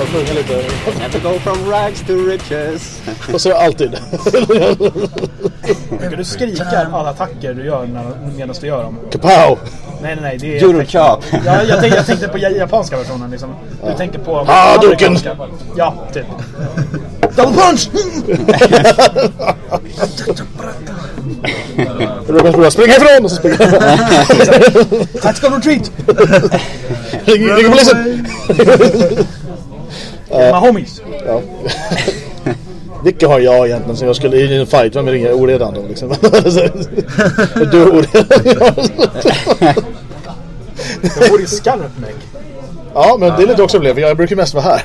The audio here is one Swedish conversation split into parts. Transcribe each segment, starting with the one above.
Jag sjunger lite. Never go from rags to riches. Och så alltid. Ska du skrika alla attacker du gör när, medan du gör dem? Kapow! Nej, nej, nej. Det är Eurochop. Ja, jag, tänkte, jag tänkte på japanska versionen liksom. Du tänker på... Hadouken! amerikanska. Ja, typ. Double punch! Ruben Sprula, spring härifrån! Och så springer Tactical retreat! Ring, polisen! My homies! Ja. Vilka har jag egentligen som jag skulle i en fight? Vem ringer oredan då liksom? du är oredan. Jag bor i Skarpnäck. ja, men det är lite också för Jag brukar mest vara här.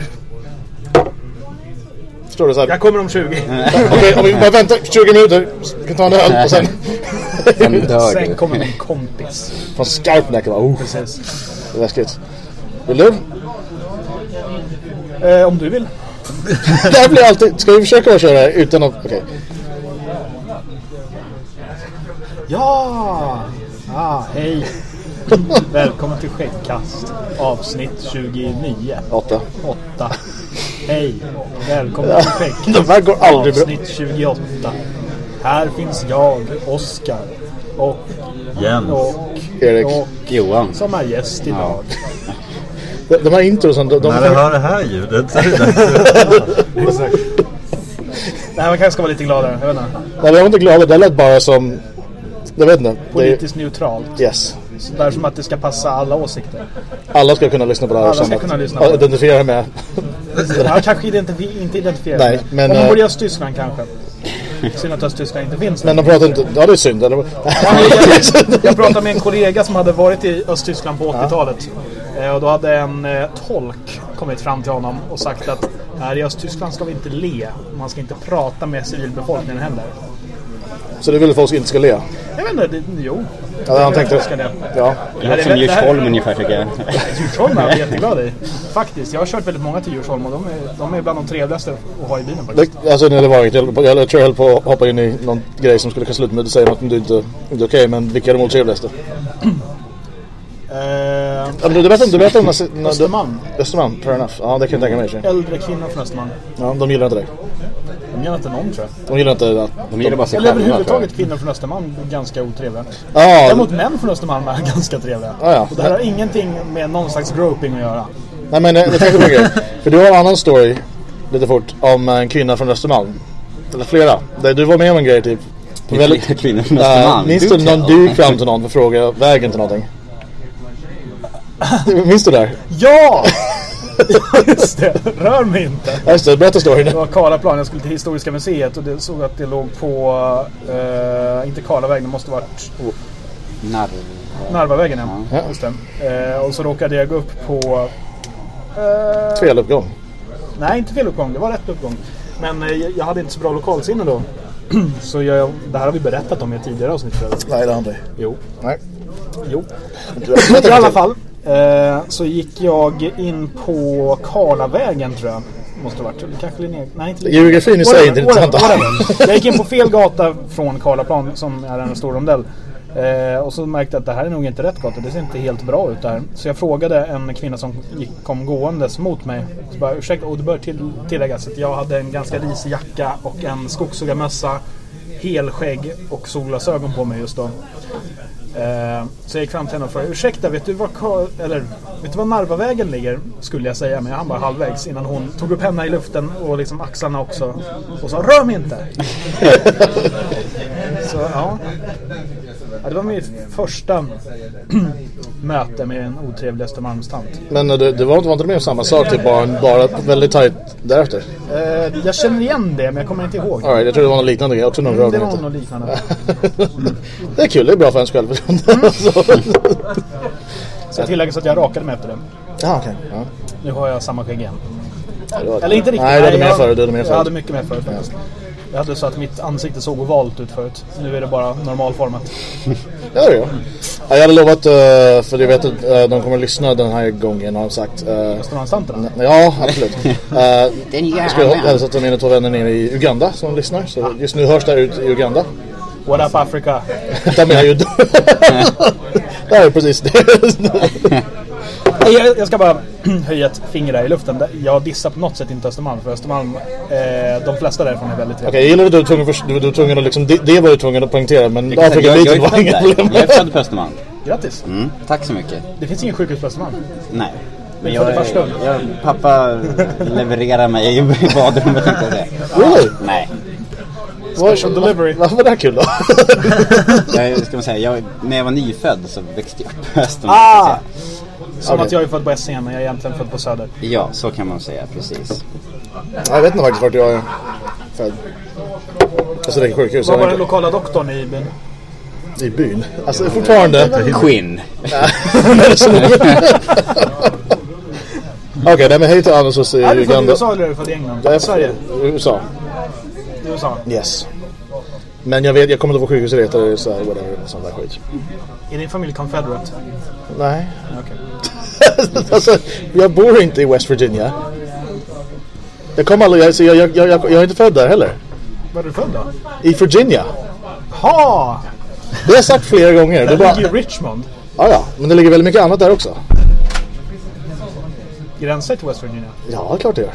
Förstår du? Så här. Jag kommer om 20. Okej, om vi bara väntar 20 minuter. Vi kan ta en öl och sen... Sen dör Sen du. kommer min kompis. Från Skarpnäck. va? Oh, Precis. det är läskigt. Vill du? Eh, om du vill. Det här blir alltid... Ska vi försöka köra utan att... Okej. Ja! Ah, hej! Välkommen till Skäggkast. Avsnitt 29. Åtta. 8. Hej! Välkommen till Skäggkast. De här går aldrig bra. Avsnitt 28. Här finns jag, Oskar. Och, Jens. och, Erik. och Johan. som är gäst idag. De, de här introsen, de... de När du hör det här ljudet så är det dags Exakt. Nej, man kanske ska vara lite gladare. Jag vet inte. Nej, jag var inte glad. Det lät bara som... Jag vet inte. Det, Politiskt neutralt. yes. Så där som att det ska passa alla åsikter. Alla ska kunna lyssna på det här. Alla ska kunna lyssna på det. Identifiera med. Man kanske identifi- inte identifierar Nej, men, Om man eh, bor i Östtyskland kanske. Synd att Östtyskland inte finns. Men de pratar inte... Ja, det är synd. Eller? jag, jag pratade med en kollega som hade varit i Östtyskland på 80-talet. Eh, Och då hade en eh, tolk kommit fram till honom och sagt att här i Östtyskland ska vi inte le. Man ska inte prata med civilbefolkningen heller. Så du vill att folk inte ska le? Jag vet inte, det, jo. Ja, han tänkte... Ska det. Ja. Det låter som Djursholm ungefär tycker jag. Djursholm är jag jätteglad i. Faktiskt, jag har kört väldigt många till Djursholm och de är, de är bland de trevligaste att ha i bilen faktiskt. Det, alltså nej, det var inget. Jag, jag tror jag höll på att hoppa in i någon grej som skulle kunna sluta med att säga något om du inte, inte är okej. men vilka är de otrevligaste? Eh, du, berättade du berättade om... när- Östermalm. Östermalm, fair enough. Ja, det kan jag tänka mig. Äldre kvinnor från Östermalm. Ja, de gillar inte dig. De gillar inte någon tror jag. De gillar inte att... De gillar bara sig Eller överhuvudtaget kvinnor från Östermalm är ganska otrevliga. Ja, Däremot män från Östermalm är ganska trevliga. Ja, ja. Och det här har ingenting med någon slags groping att göra. nej men jag, jag tänkte på en grej. För du har en annan story, lite fort, om en kvinna från Östermalm. Eller flera. Där du var med om en grej typ. Väldigt... Kvinnor från Äh, Östermalm. minns Do du någon du gick fram till någon för att fråga vägen till någonting? minns du det? här? Ja! Just det, rör mig inte. Just det, berätta storyn. Det var Karlaplan, jag skulle till Historiska museet och det såg att det låg på, eh, inte Karlavägen, det måste varit Narv. Narvavägen ja. Ja. Just det. Eh, och så råkade jag gå upp på... Eh, Fel uppgång. Nej, inte fel uppgång. Det var rätt uppgång. Men eh, jag- hade inte så bra lokalsinne då. så jag, det här har vi berättat om i ett tidigare avsnitt. tror jag. Nej, det har inte. Jo. Nej. Jo. I alla fall eh, så gick jag in på Karlavägen tror jag. Måste ha varit. Eller kanske Linné... Nej, inte Linné. Geografin i sig är inte intressant. Jag gick in på fel gata från Karlaplan som är en stor rondell. Eh, och så märkte jag att det här är nog inte rätt gata. Det ser inte helt bra ut där. Så jag frågade en kvinna som gick, kom gåendes mot mig. Så bara, ursäkta, och det bör till, tilläggas att jag hade en ganska risig jacka och en skogshuggarmössa, helskägg och solglasögon på mig just då. Eh, så jag gick fram till henne och frågade Ursäkta, vet du var, eller, vet du var Narvavägen ligger? Skulle jag säga, men jag hann bara halvvägs innan hon tog upp henne i luften och liksom axlarna också. Och sa Rör mig inte! så ja. Ja. Det var mitt första möte med en otrevlig Östermalmstant. Men eh, du, du var, inte- var inte med om samma sak? Typ bara, bara väldigt tajt därefter? Eh, jag känner igen det, men jag kommer inte ihåg. All right, jag tror det var något liknande grej. Också någon Mm, det var något liknande. det är kul, det är bra för ens självförtroende. Mm. Jag tilläggas att jag rakade mig efter det. Ja, okej. Ja. Nu har jag samma skägg igen. Det var- Eller inte riktigt. Nej, du hade mer jag, förut. Jag förut. hade mycket mer förut faktiskt. Jag hade så att mitt ansikte såg ovalt ut förut. Nu är det bara normalformat. Ja, det gör jag. Ja, jag hade lovat, eh, för jag vet att eh, de kommer att lyssna den här gången har de sagt. Restaurantanterna? ja, absolut. Den jag ska hälsa till mina två vänner nere i Uganda som lyssnar. Så just nu hörs det ut i Uganda. What up Africa? De är ju... det här är precis det. Jag, jag ska bara höja ett finger där i luften. Jag dissar på något sätt inte Östermalm. För Östermalm, eh, de flesta därifrån är väldigt trevliga. Okej, jag gillar att du var tvungen, för, du, du var tvungen att liksom, det, det var du tvungen att poängtera men Jag, jag, jag, Afrika-biten är var inget problem. jag är född på Östermalm. Grattis! Mm, tack så mycket. Det finns ingen sjukhus på Östermalm. Nej. Men jag, Farstund. jag, pappa levererar mig i badrummet tänkte jag säga. Really? Nej. Special delivery. Varför var det här kul då? Jag, ska man säga, jag, när jag var nyfödd så växte jag upp på Östermalm. Ah! Så att Som att jag är född på Essingen men jag är egentligen född på Söder. Ja, så kan man säga. Precis. jag vet inte faktiskt vart jag är född. Alltså det är sjukhus. Vad Jag var den lokala doktorn i byn? I byn. Alltså fortfarande. Quinn. Okej, nej men hej till Anders i Är du född i Uganda. USA eller är du född i England? Sverige? USA. USA? Yes. Men jag vet, jag kommer inte ihåg vad sjukhuset heter eller så här, whatever, sånt där skit. Är din familj confederate? Nej. Okej. alltså, jag bor inte i West Virginia. Jag kom aldrig, alltså, jag, jag, jag, jag, är inte född där heller. Var är du född då? I Virginia. Ha! Det har jag sagt flera gånger. Det är bara, ligger i Richmond. ja, ja, men det ligger väldigt mycket annat där också. Gränsar till West Virginia. Ja, klart det gör. Är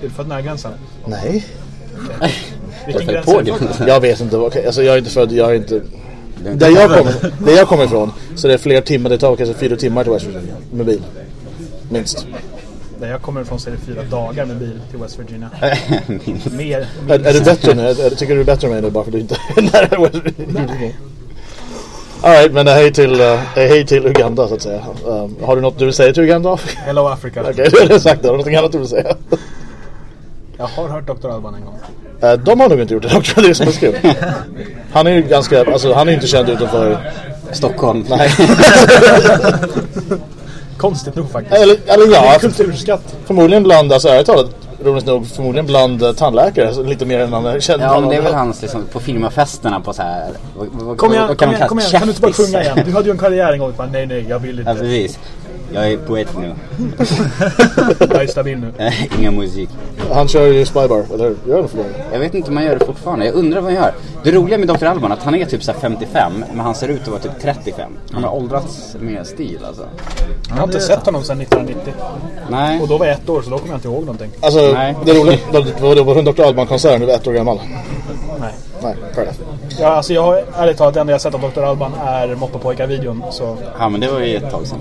du född nära gränsen? Nej. Vilken gräns är du det. Jag vet inte. Alltså jag är inte född, jag är inte... Där jag kommer, där jag kommer ifrån så det är fler timmar, det tar kanske fyra timmar till West Virginia med bil. Minst. Där jag kommer ifrån så är det fyra dagar med bil till West Virginia. Minst. Mer, Är, är du bättre nu? Är, tycker du är bättre än mig nu bara för att du inte är nära West Virginia? Alright, men hej till, uh, hej till Uganda så att säga. Um, har du något du vill säga till Uganda? Hello Africa. Okej, du har redan sagt det. Har du något annat du vill säga? Jag har hört Dr. Alban en gång. Uh, de har nog inte gjort det också, det är som är skumt. Han är ju ganska, alltså han är ju inte känd utanför... Stockholm. Nej. Konstigt nog faktiskt. eller, eller ja, kulturskatt. förmodligen bland, alltså ärligt talat, roligt nog, förmodligen bland uh, tandläkare. Så lite mer än är känd. Ja, men det är väl hans liksom, på firmafesterna på så här. Vad, Kom igen, vad kom man igen. Kan du inte bara sjunga igen? Du hade ju en karriär en gång. Bara, nej, nej, jag vill Ja, inte. precis. Jag är poet nu. Jag är stabil nu. Inga musik. Han kör ju Spybar, eller hur? Gör han förmodligen? Jag vet inte om han gör det fortfarande. Jag undrar vad han gör. Det roliga med Dr. Alban är att han är typ så här 55, men han ser ut att vara typ 35. Han har åldrats med stil alltså. Jag har inte sett honom sedan 1990. Nej. Och då var jag ett år så då kommer jag inte ihåg någonting. Alltså, Nej. det är roligt. Det var, det var en Dr. Alban-konsert, du var ett år gammal. Nej. Nej, enough. Ja, alltså jag har ärligt talat det enda jag sett av Dr. Alban är Moppepojkar-videon. Så Ja, men det var ju ett tag sedan.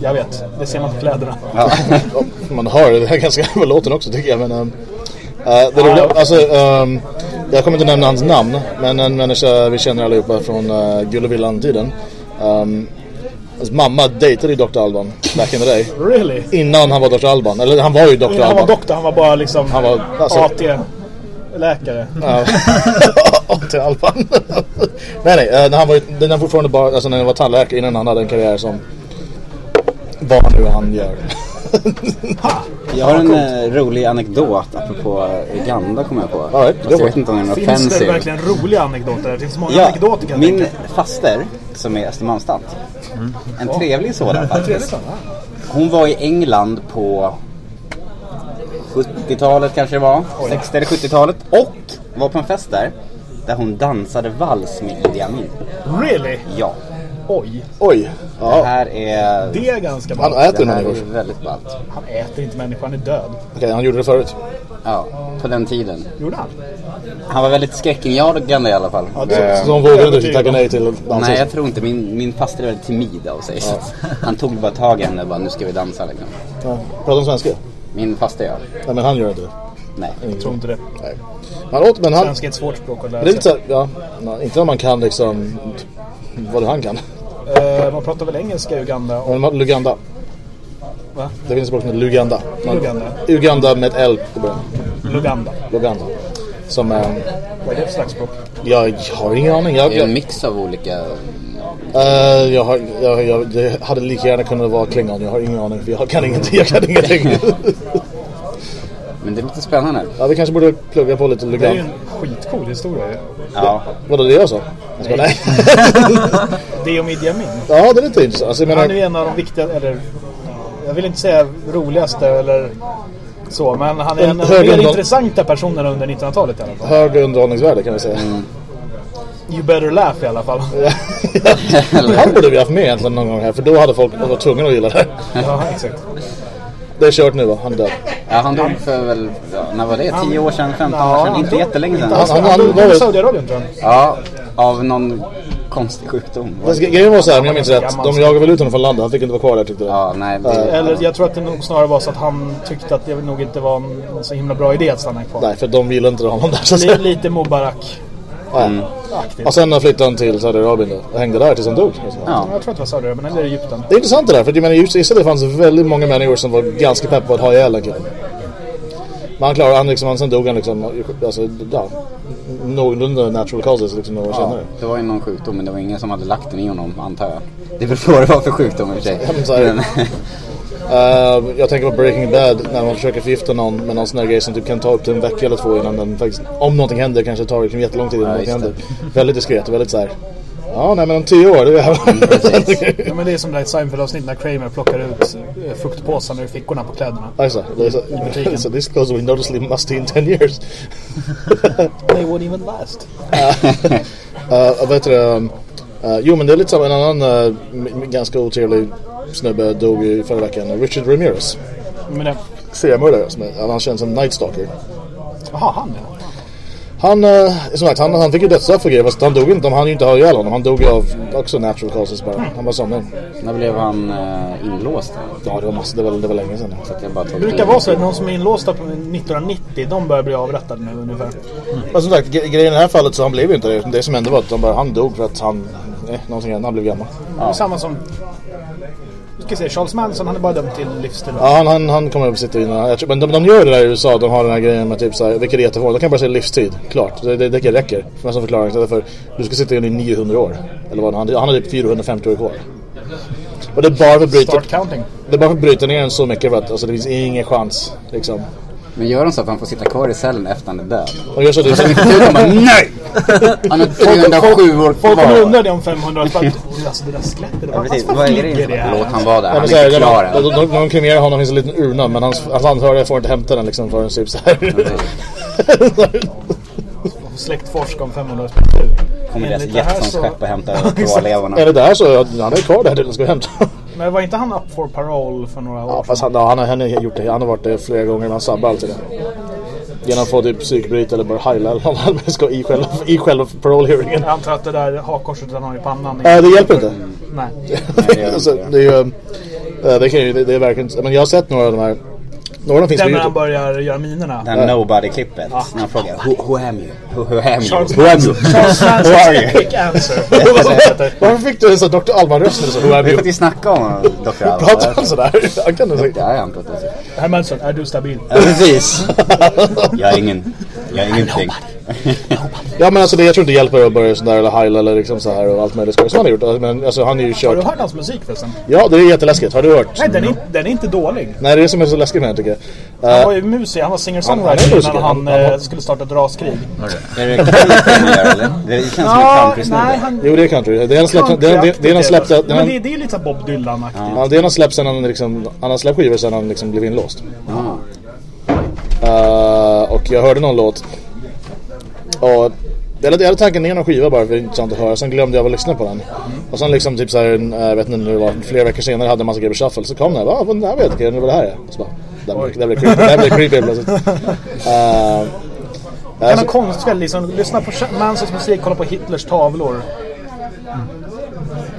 jag vet. Det ser man på kläderna. Ja. Man hör det här ganska med låten också tycker jag. Men, um, det roliga, alltså, um, jag kommer inte nämna hans namn. Men en människa vi känner allihopa från uh, Gullevillan-tiden. Um, hans mamma dejtade ju Dr. Alban back in the day. Really? Innan han var Dr. Alban. Eller han var ju Dr. Han var Alban. doktor, han var bara liksom Han var, alltså- AT-läkare. Ja. till Alban. nej, nej. eh, När han var, när han fortfarande bara, alltså när han var tandläkare innan han hade en karriär som vad nu han gör. Jag har en eh, rolig anekdot apropå Uganda kommer jag på. Right, Fast jag vet inte om det är något Finns det offensive. verkligen roliga anekdoter? Det finns många Ja, anekdoter kan min tänka. faster som är Östermalmstant. En trevlig sådan faktiskt. Hon var i England på 70-talet kanske det var. 60 eller 70-talet. Och var på en fest där. Där hon dansade vals med Idi Amin. Really? Ja. Oj. Oj. Det Ja. här är... Det är ganska Han bra. äter Det här människor. är väldigt ballt. Han äter inte människor, han är död. Okej, han gjorde det förut. Ja, på den tiden. Gjorde han? Han var väldigt skräckinjagande i alla fall. Ja, det Så hon vågade inte tacka nej till dansa. Nej, jag tror inte. Min, min faster är väldigt timid av sig. Så att han tog bara tag i henne och bara, nu ska vi dansa liksom. Ja. Pratar om svenska? Min faster ja. Nej, men han gör inte det. Nej. Jag tror inte det. Nej. Han åt, men han... Svenska är ett svårt språk att Det lära är lite sig. så här, ja. Nej, inte om man kan liksom vad han kan. Eh, man pratar väl engelska i Uganda? Och, Men man- Luganda. va? Det finns ett språk som heter Luganda. Man, Luganda? Uganda med ett L på början. Luganda. Luganda. Som är... Vad är det för slags språk? Jag har ingen aning. Jag, Det är en mix av olika... eh, jag, har, jag, jag, det hade lika gärna kunnat vara klingon. Jag har ingen aning. För jag kan ingenting. Jag kan ingenting. Men det låter spännande. Ja, vi kanske borde plugga på lite Det är en skitcool historia ju. Ja. Vadå, det jag sa? Jag ska, nej. Det om Idi Amin. ja, det är lite intressant. Alltså, jag Han är ju menar, en av de viktiga, eller jag vill inte säga roligaste eller så, men han är en av de mer intressanta personerna under 1900-talet i alla fall. hög underhållningsvärde kan vi säga. You better laugh i alla fall. Han borde vi haft med egentligen någon gång här, för då hade folk varit tvungna att gilla det. ja, exakt. Det är kört nu va? Han är död. ja, han dog för väl, ja, när var det? 10 år sedan, 15 år sedan? Inte dog- jättelänge sedan. Han- Han, han- dog han var i Saudiarabien tror jag. Ja, av någon konstig sjukdom. Fast gre- grejen var så här, om jag minns rätt, de jagade väl ut honom från landet. Han fick inte vara kvar där tyckte jag. Ja, nej. Det, Eller jag tror att det nog snarare var så att han tyckte att det nog inte var en så himla bra idé att stanna kvar. Nej, för de ville inte honom där så att säga. lite Mubarak. Aktivt. Och sen flyttade han till Saudiarabien då och hängde där tills han dog. Alltså. ja. Jag tror att det var Saudiarabien eller Egypten. Det är intressant det där, för jag menar, just i det fanns väldigt många människor som var ganska pepp på att ha ihjäl den killen. Men han klarade han liksom, han sen dog han liksom, alltså, ja, någorlunda natural causes liksom några år Ja, senare. det var ju någon sjukdom men det var ingen som hade lagt den i honom antar jag. Det beror på vad det var för sjukdom i och för sig. Uh, jag tänker på Breaking Bad när man försöker förgifta någon med någon sån här grej som typ kan ta upp till en vecka eller två innan den faktiskt, om någonting händer kanske tar liksom jättelång tid innan Ja, någonting händer. Väldigt diskret och väldigt så här. Ja, nej men om tio år, det är jävlar. Ja, men det är som det här Seinfeld-avsnitt när Kramer plockar ut eh, fruktpåsarna ur fickorna på kläderna. Ja, just det. Det är så, butiken. so this clothes we noticeably musty in 10 years. They won't even last. Uh, vad heter det? Uh, jo men det är lite som en annan uh, ganska otrevlig snubbe dog i förra veckan. Richard Ramirez. Men det, Seriemördare. som är- Han känns som Night Stalker. jaha, han ja. Han, uh, som sagt, han, han fick ju dödsstraff för grejer fast han dog inte. De hann ju inte ha ihjäl honom. Han dog ju av också natural causes bara. Han var somnade. När blev han uh, inlåst? Ja det var massor, det var, det var länge sedan. Så att jag bara tog Det brukar vara så att någon som är inlåsta på 1990, de börjar bli avrättade nu ungefär. Men som sagt, grejen i det här fallet så han blev ju inte det. Det som hände var att de bara, han dog för att han, någonting hände. Han blev gammal. Det är samma som... Nu ska säga, Charles Manson, han är bara dömd till livstid. Ja, han, han, han kommer att sitta inne. Men de, de gör det där i USA. De har den här grejen med typ såhär, vilket är jättefånigt. De kan bara säga livstid. Klart. Det, det, det räcker. För en sån förklaring. Därför, du ska sitta inne i 900 år. Eller vad han, han har typ 450 år kvar. Och det är bara för att bryta, det är bara för att bryta ner den så mycket för att alltså, det finns ingen chans. Liksom. Men gör de så att han får sitta kvar i cellen efter han är död? Och gör så det är så De bara nej! Han har 307 år Folk kvar. undra det om 500 år. Bara, "Du, Alltså det där skelettet, vad precis. Vad är det ligger det Låt han vara där, Ja, han är inte klar än. de, de kremerar honom finns en liten urna men hans, hans anhöriga får inte hämta den liksom förrän typ såhär. Släktforska om 500 år. Kommer deras Enligt det här jet som så- skepp och hämtar kvarlevorna. Eller där så, han är kvar där den ska hämta. Men var inte han up for parole för några år Ja, fast han, ja, han, har, han har gjort det. Han har varit det flera gånger han sabbar alltid det. Genom att få typ psykbryt eller bara heila eller något. Han ska i själva, i själva parole hearingen. Jag antar att det där hakkorset han har i pannan. Nej, det hjälper inte. Nej. det alltså, är ju... eh, Det, kan ju, det, det är verkligen... Men jag har sett några av de här... Några finns på Den när han Youtube. börjar göra minerna. Det här nobody-klippet. När han frågar who, who am you? Who, who am you? Who am you? Charles Who are you? Varför fick du en sån Dr. Alban-röst? Who Vi you? får inte snacka om Dr. Pratar Alban. han sådär? Han kan inte Ja, han pratar så. Herr Manson, är du stabil? Ja, precis. Jag är ingen... Jag är ingenting. Ja men alltså det, jag tror inte det hjälper att börja sådär eller heila eller liksom så här och allt möjligt skoj som han har gjort. Men alltså han är ju Har kört... du hört hans musik förresten? Ja det är jätteläskigt. Har du hört? Nej, den är, den är inte dålig. Nej det är det som är så läskigt med den tycker jag. Han Eh, var ju musiker, han var Han- han singer-songwriter innan han, Han- han- eh, skulle starta ett raskrig. Är det country han eller? Det känns som nej, countrysnubbe. han... Jo det är country. Det är en släppt... Det är, är Men det, är ju lite Bob Dylan-aktigt. ja, det är en släppt sen han liksom... Han har släppt skivor sen han liksom blev inlåst. Eh, och jag hörde någon låt. Och jag hade, jag hade taggat ner någon skiva bara för det är intressant att höra. Sen glömde jag att lyssna på den. Och sen liksom typ såhär, äh, jag vet inte det var, flera veckor senare hade jag en massa grejer på shuffle. Så kom den här, den här vet jag inte vad det här är. Så bara, där blev- creepy, där blev creepy plötsligt. Uh, Det är någon konstkväll liksom. Lyssna på Mansons musik, kolla på Hitlers tavlor.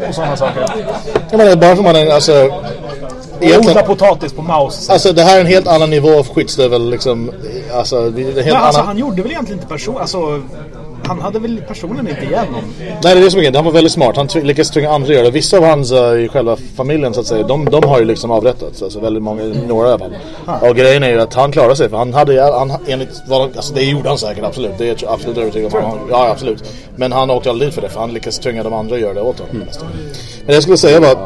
Och sådana saker. jag menar, bara för man är, alltså... Odla Egentligen, potatis på mouse. alltså det här är en helt annan nivå av skitstövel liksom. Alltså, det är helt Men alltså annan... han gjorde väl egentligen inte person... Alltså, han hade väl personen inte igenom. Nej det är det som är grejen. Han var väldigt smart. Han lyckades tvinga andra att göra det. Vissa av hans uh, i själva familjen så att säga. De, de har ju liksom avrättats. Alltså väldigt många, några i alla fall. Och grejen är ju att han klarade sig. För han hade han, enligt vad Alltså det gjorde han säkert absolut. Det är jag absolut övertygad om. Han, ja absolut. Men han åkte aldrig dit för det. För han lyckades tvinga de andra att göra det åt honom. Men det jag skulle säga var att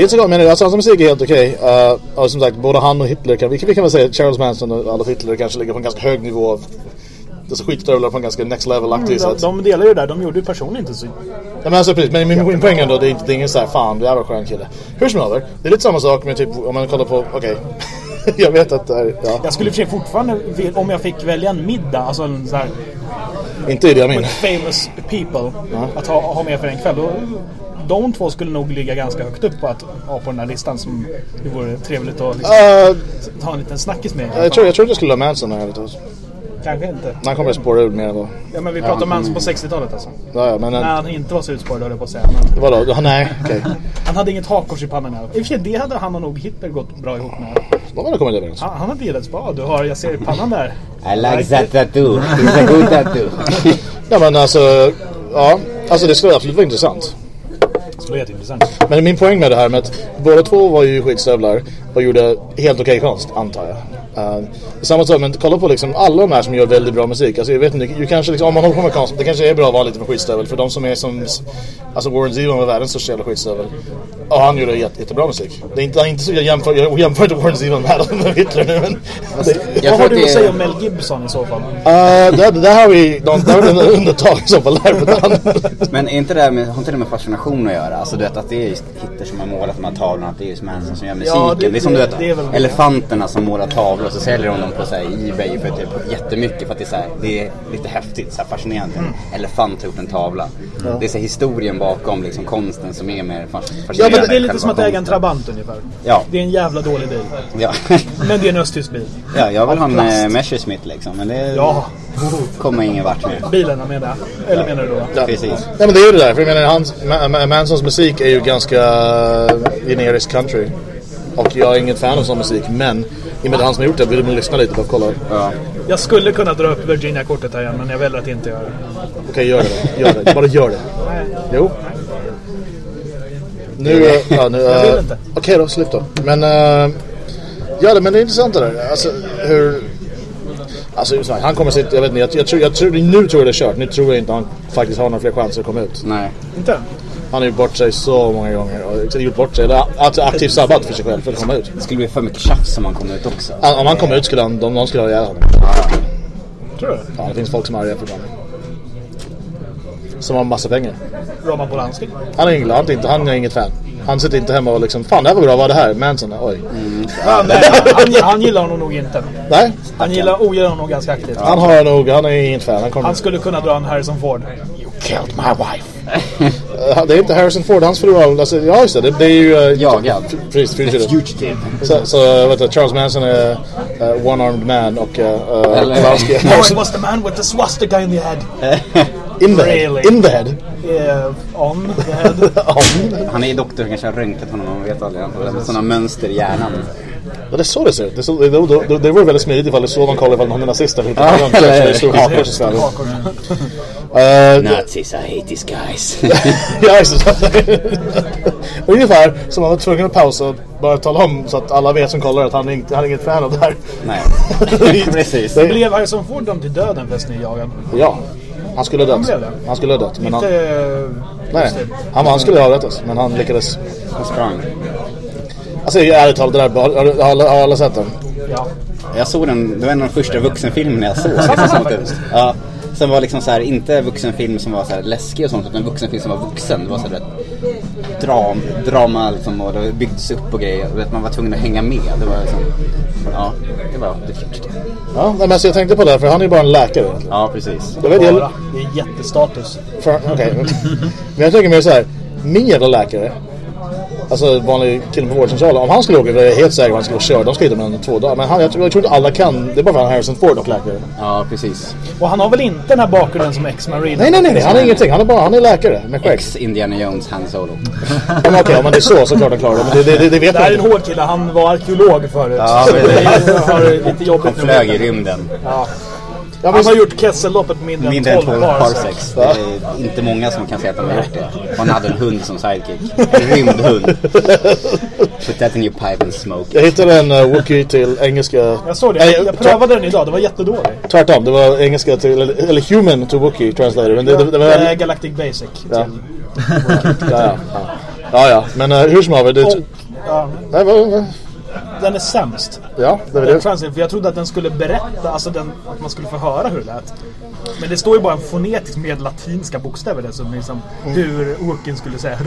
det Det är inte så gott, men alltså, hans musik är helt okej. Uh, och som sagt, både han och Hitler kan, vi, kan- vi kan väl säga att Charles Manson och Adolf Hitler kanske ligger på en ganska hög nivå av dessa skitstövlar på en ganska next level-aktig Mm, De, de delar ju det där. De gjorde ju personligen inte så... Ja, men alltså precis, men min, min poäng ändå, det är, det är ingen såhär fan, du är en skön kille. Hur som helst, det är lite samma sak med typ, om man kollar på, okej. jag vet att det är, ja, Jag skulle för sig fortfarande, om jag fick välja en middag, alltså en sån här inte Idi Amin. famous people att ha, ha med för en kväll. Då, de två skulle nog ligga ganska högt upp på att ha på den här listan som det vore trevligt att liksom, Uh, ta en liten snackis med. jag, tror, jag tror att jag skulle ha Manson här lite. Kanske inte. Han kommer att spåra ur mer vad. Ja, men vi pratar om Manson på 60-talet alltså. Ja, ja, men När han inte var så utspårad höll jag på att säga. Men vadå? Ja, nej, okej. han hade inget hakkors i pannan. här. I och för sig, det hade han och nog Hitler gått bra ihop med. De hade kommit överens. Han, han hade gillats bra. Du har, jag ser pannan där. I like that tattoo. It's a good tattoo. Ja, men alltså, ja. Alltså det skulle absolut vara intressant. Det skulle vara jätteintressant. Men min poäng med det här med att båda två var ju skitstövlar och gjorde helt okej konst, antar jag. Uh, samma sak, men kolla på liksom alla de här som gör väldigt bra musik. Alltså jag vet inte, ju kanske liksom, om man håller på med konst, det kanske är bra att vara lite för skitstövel. För de som är som, alltså Warren Zevon var världens största jävla skitstövel. Och han gjorde jätte, jättebra musik. Det är inte, det är inte så jag jämför, jag jämför inte Warren Zevon med, med Hitler nu men... Det, Jag Vad har du det att säga är... om Mel Gibson i så fall? uh, där, där har vi, de, där har vi en undantag i så fall. Där, han- Men är inte det här med, har inte det med fascination att göra? Alltså du vet att det är just Hitler som har målat de här tavlorna, att det är just Manson som gör musiken. Ja, det- det, är som du vet, det är elefanterna som målar tavlor och så säljer de dem på så här, Ebay för typ jättemycket för att det är, så här, det är lite häftigt, så här fascinerande. Mm. En elefant har gjort en tavla. Det är så här, historien bakom liksom, konsten som är mer fas- fascinerande. Ja, men det är lite som att äga en. Trabant ungefär. Ja. Det är en jävla dålig bil. Ja. Men det är en östtysk bil. ja, jag vill ha en eh, Messerschmitt liksom, men det Ja, kommer ingen vart med. bilarna menar jag. Eller menar du då? Ja. Precis. Nej men det är ju det där, för jag menar hans, Ma- Ma- Mansons musik är ju ganska generisk country. Och jag är inget fan av sån musik, men i och med att han som har gjort det vill man lyssna lite på och kolla. Okej, Ja. Jag skulle kunna dra upp Virginia-kortet här igen, men jag väljer att inte göra det. gör det. Gör det. Bara gör det. Jo. Nu, eh, ja, nu, Jag vill eh, inte. Okej då, slut då. Men, uh, ja det- men det är intressant det där. Alltså hur... Alltså han kommer sitta, jag vet inte, jag, jag, tror, jag tror, nu tror jag det är kört. Nu tror jag inte han faktiskt har några fler chanser att komma ut. Nej. Inte? Han har gjort bort sig så många gånger och gjort bort sig, eller alltså, aktivt sabbat för sig själv för att komma ut. Det skulle bli för mycket tjafs om han kom ut också. Om han kom ut skulle han, de, de skulle ha ihjäl honom. Tror du? Ja, det finns folk som är arga för honom. Som har massa pengar. Roman Polanski? Han är, ingen, han, är inte, han är inget fan. Han sitter inte hemma och liksom, fan det här var bra, vad är det här? Manson, oj. Han, han, han gillar honom nog inte. Nej, Han gillar, ogillar honom nog ganska aktivt. han har nog, han är inget fan. Han kommer, Han skulle kunna dra en Harrison Ford. You killed my wife. Eh, det är inte Harrison Ford, hans fru har, alltså, ja just det, det, det är ju... Uh, Jagad. Precis, fugitive. Fugitive. Så, så vet du, Charles Manson är uh, one-armed man och uh, Eller- was the man with the swastika in the head. In the Really? head. In the head. Uh, on the head. Han är doktor, kanske har röntgat honom, man vet aldrig. Han får sådana mönster i hjärnan. Ja, det är så det ser ut. Det, så, det, det, det, vore väldigt smidigt ifall det är så man kollar ifall någon är nazist eller inte. Ja, Ja, eller- det står hakor så istället. Mm. Uh, Nazis, I hate these guys. ja. Ungefär som man var tvungen att pausa och bara tala om så att alla vet som kollar att han är, inte, han är inget fan av det här. Nej, precis. Det- Blev Harrison Ford dömd till döden förresten i Jagad? Ja, han skulle ha Han dött. Han skulle ha dött. Men han, nej, han, han skulle ha avrättats. Men han lyckades. Han sprang. Alltså ärligt talat, det där, har, har, har, alla, har alla sett den? Ja. Jag såg den, det var en av de första vuxenfilmerna jag såg. Liksom, som var typ, ja, som var liksom så här, inte vuxenfilm som var så här läskig och sånt, utan en vuxenfilm som var vuxen. Det var så här, vet, dram, drama liksom, och det byggdes upp och grejer. Vet, man var tvungen att hänga med. Det var liksom, ja, det var det första. Ja, nej, men alltså, jag tänkte på det här, för han är ju bara en läkare. Ja, precis. Jag vet, jag. Det är jättestatus. För, okej. men jag tänker mer så här. Min jävla läkare. Alltså vanlig kille på vårdcentralen. Om han skulle åka, jag är helt säker på att han skulle körd. De ska hit om en två dagar. Men han, jag, tror- jag tror inte alla kan. Det är bara för att han är Harrison Ford och läkare. Ja, precis. Och han har väl inte den här bakgrunden som ex-marine? Nej, nej, nej. nej. Han är ingenting. Han är bara han är läkare med skägg. Ex Indiana Jones Han Solo. Men Okej, om man det är så så klart han klarar det. Men det, det, det, det vet Det här är en hård kille. Han var arkeolog förut. Ja, men det det- är, har lite jobbigt Han flög i rymden. Ja. Ja, Han har gjort Kesselloppet mindre, Mindre än än 12 12 parsecs. parsecs. Det är inte många som kan säga att de har gjort det. Han hade en hund som sidekick. En rymdhund. Put that in your pipe and smoke. jag hittade en uh, Wookie till engelska. Jag såg det. Nej, Jag prövade den idag. Det var jättedålig. Tvärtom, det var engelska till, eller, eller human to Wookie translator. Men det, det, det, var väldigt... Galactic Basic. Ja. Till. Ja, ja, ja. Ja, ja. Men uh, hur som haver, det... Och, ja, Nej, vad, vad? Den är sämst. Ja, det är Den det. Translate, för jag trodde att den skulle berätta, alltså den, att man skulle få höra hur det lät. Men det står ju bara fonetiskt med latinska bokstäver där som liksom hur Wookien skulle säga.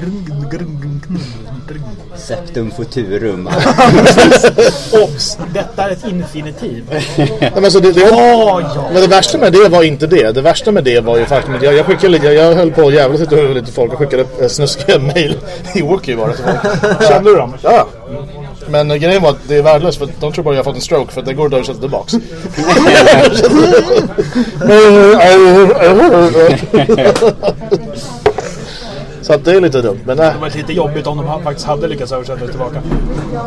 Septum futurum. Obs! Detta är ett infinitiv. Nej, men alltså, det, det Ja, ja. Men det värsta med det var inte det. Det värsta med det var ju faktum att jag, jag skickade lite, jag, jag höll på och lite folk och skickade eh, snuskiga mail i bara till folk. Kände du dem? Ja. Men uh, grejen var att det är värdelöst för de tror bara jag har fått en stroke för det går att översätta tillbaks. Så att det är lite dumt. Men nej. Det var lite jobbigt om de faktiskt hade lyckats översätta det tillbaka.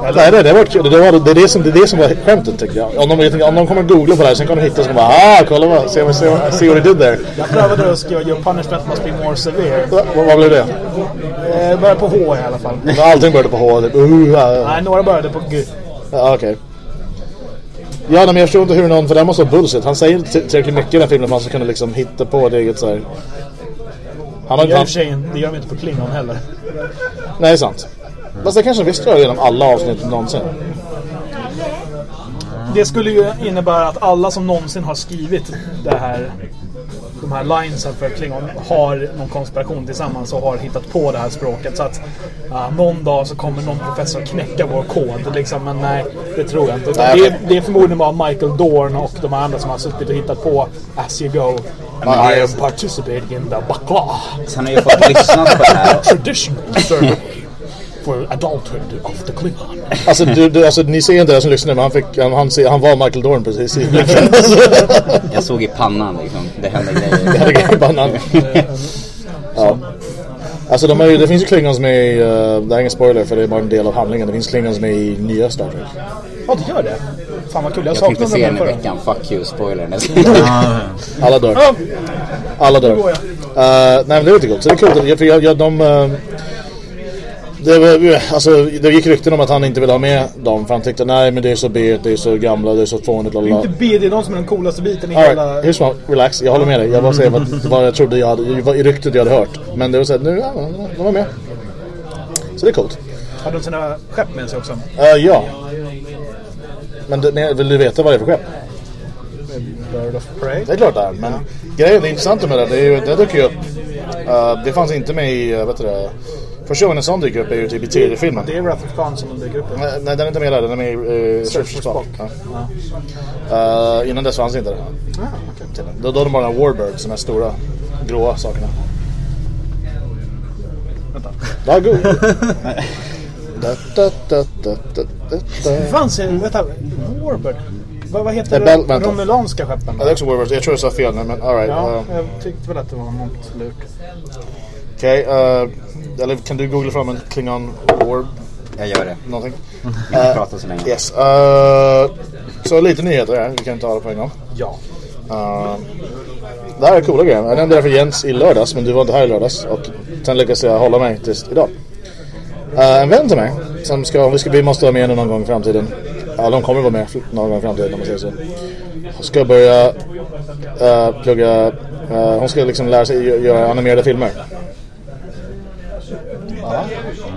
Eller? Nej, nej, det, var, kul. det, var, det, är det, som, det är det som var skämtet tycker jag. Om de, om de kommer googla på det här sen kommer de hitta och bara ah, kolla vad, se, se, se what he did there. Jag prövade att skriva Your punishment must be more severe. Va, vad, vad blev det? Eh, började på H i alla fall. Allting började på H. Typ. Uh, uh. Nej, några började på G. Ja, okej. Ja, nej, men jag förstår inte hur någon, för det här måste vara bullshit. Han säger inte tillräckligt mycket i den här filmen för att man ska kunna liksom hitta på det eget så här. Han har Det gör, för sig, det gör de inte på Klingon heller. Nej, det är sant. Fast det kanske visste jag genom alla avsnitt någonsin. Det skulle ju innebära att alla som någonsin har skrivit det här de här linesen för Klingon har någon konspiration tillsammans och har hittat på det här språket. Så att ja, någon dag så kommer någon professor knäcka vår kod. Liksom, men nej, det tror jag inte. Det, är, det är förmodligen bara Michael Dorn och de andra som har suttit och hittat på As you go. I am participating in the bakla Så han har ju fått lyssna på det här. traditional survey for adulthood of the Klingon. Alltså, du, du, alltså ni ser inte det som lyssnar men han, fick, han, han, han var Michael Dorn precis i blicken. Jag såg i pannan liksom. Det hände Det grejer. hade grejer på annan. ja. Alltså de ju, det finns ju klingons med i, uh, det här är ingen spoiler för det är bara en del av handlingen. Det finns klingons med i nya Star Trek. Ja, det gör det. Fan vad kul. Jag, Jag tänkte saknade se den den i veckan. Fuck you, spoiler. Alla dör. Alla dör. Uh, nej men det är lite coolt. Så det är. Jag, för jag, jag, de, uh, det, var, alltså, det gick rykten om att han inte ville ha med dem för han tyckte nej men det är så B, det är så gamla, det är så fånigt. Det är lalala. inte B, det är de som är den coolaste biten i All hela... right. Relax, jag håller med dig. Jag bara säger vad, vad jag trodde jag hade, vad i ryktet jag hade hört. Men det var såhär, nu, ja, de var med. Så det är coolt. Hade de sina skepp med sig också? Uh, ja. Men det, vill du veta vad det är för skepp? Bird of Prey. Det är klart det är. Men grejen, det intressanta med det, det är ju, det dök ju upp. Uh, det fanns inte med i, uh, vet du det, första gången en sån dyker upp är ju typ i tredje filmen. Det är Wrath of Khan som dyker upp. Nej, nej, den är inte med där, den är med i uh, Search for Spock. Ja. Uh, innan dess fanns inte det. Då, då är de bara Warbirds, de här stora gråa sakerna. Vänta. Ja, god. da, da, da, da, da, da, Det fanns en... Vänta. Warbird. Vad, vad heter det? Bell- vänta. Romulanska skeppen? Ja, det är också Warbirds, jag tror jag sa fel nu men alright. Ja, Uh, jag tyckte väl att det var något lurt. Okej, uh, eller kan du googla fram en Klingon Warb Jag gör det. någonting? Vi kan prata så länge. Yes. Uh, så lite nyheter här, vi kan ta det på en gång. Ja. Uh, det här är coola grejer. Jag nämnde det för Jens i lördags, men du var inte här i lördags. Och sen lyckades jag hålla mig tills idag. Uh, en vän till mig, som ska, vi, ska, vi måste vara med någon gång i framtiden. Ja, de kommer vara med någon gång i framtiden om man säger så. Ska börja uh, plugga, uh, hon ska liksom lära sig gö- göra animerade filmer.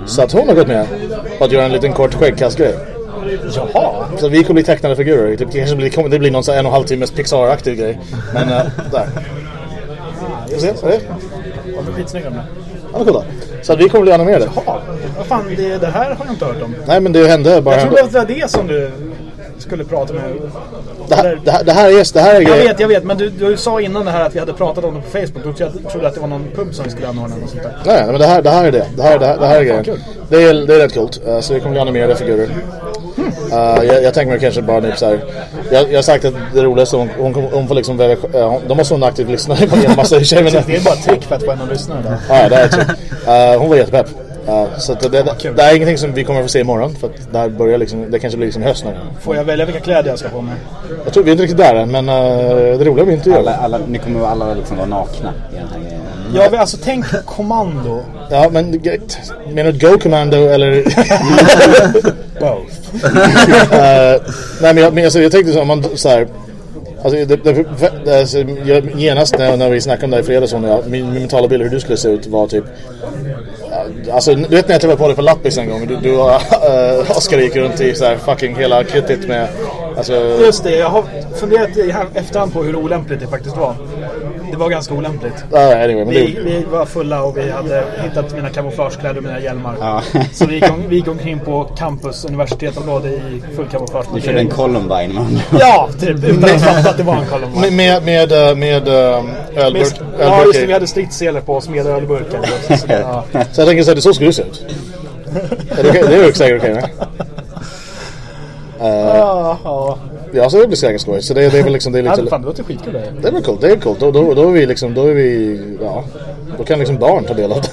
Så att hon har gått med på att göra en liten kort skäggkastgrej. Jaha. Så vi kommer bli tecknade figurer. Det kanske blir, det blir någon så en och en halv timmes Pixar-aktig grej. Men uh, där. Får se, det. De är skitsnygga de där. Ja, kolla. Så att vi kommer bli animerade. Jaha. Vad fan, det, det här har jag inte hört om. Nej men det hände bara. Jag trodde att det var det som du skulle prata med. Det här, det här, det här är, det här är Jag grejer. vet, jag vet. Men du, du sa innan det här att vi hade pratat om det på Facebook. Då trodde att det var någon pub som vi skulle anordna. Och sånt där. Nej, men det här, det här är det. Det här, det här, det här är grejen. Det är, det är rätt coolt. Uh, så vi kommer bli animerade figurer. Uh, jag, jag tänker mig kanske bara typ så här. Jag, jag har sagt att det roligaste hon, hon, hon får liksom välja, uh, Då måste hon aktivt lyssna på en massa. Men, Det är bara ett trick för att få henne att lyssna idag. Ja, det är ett uh, Hon var jättepepp. Uh, så att det, det, det är ingenting som vi kommer att få se imorgon. För att det här börjar liksom, det kanske blir liksom höst nu. Får jag välja vilka kläder jag ska på mig? Jag tror vi är inte riktigt där än, men uh, det roliga vi inte Alla, gör. alla, ni kommer alla liksom vara nakna i den här. Jag vill alltså tänk kommando. Ja, men menar du Go Commando eller? Both. Eh, nej men jag, men alltså, jag tänkte så om man så här. Alltså, det, det, det, alltså, jag, genast när, när vi snackade om det här i fredags min, min mentala bild hur du skulle se ut var typ Alltså du vet när jag träffade på dig på Lappis en gång Du, du och uh, Oskar gick runt i så här fucking hela kittet med alltså, Just det, jag har funderat i efterhand på hur olämpligt det faktiskt var. Det var ganska olämpligt. uh, anyway, men Vi, du, vi var fulla och vi hade hittat mina kamouflagekläder och mina hjälmar. Ja. Så vi gick, om, vi gick omkring på campus, universitetsområde i full kamouflage. Du körde en Columbine man. Ja, typ, utan att fatta att det var en kolumn. med, med, med, uh, med uh, Med, ölburk, ja, just det, vi hade stridsselar på oss med ölburkar. Så det- ja. Så jag tänker så här, det så skulle se ut Är det, det är ju säkert okej med Ja, ja. Ja, så det blir säkert skoj Så det, det är väl liksom, det är Ja, lite fan, det låter skitkul det. Det är väl coolt, det är coolt. Då, då, då är vi liksom, då är vi, ja. Då kan liksom barn ta del av det.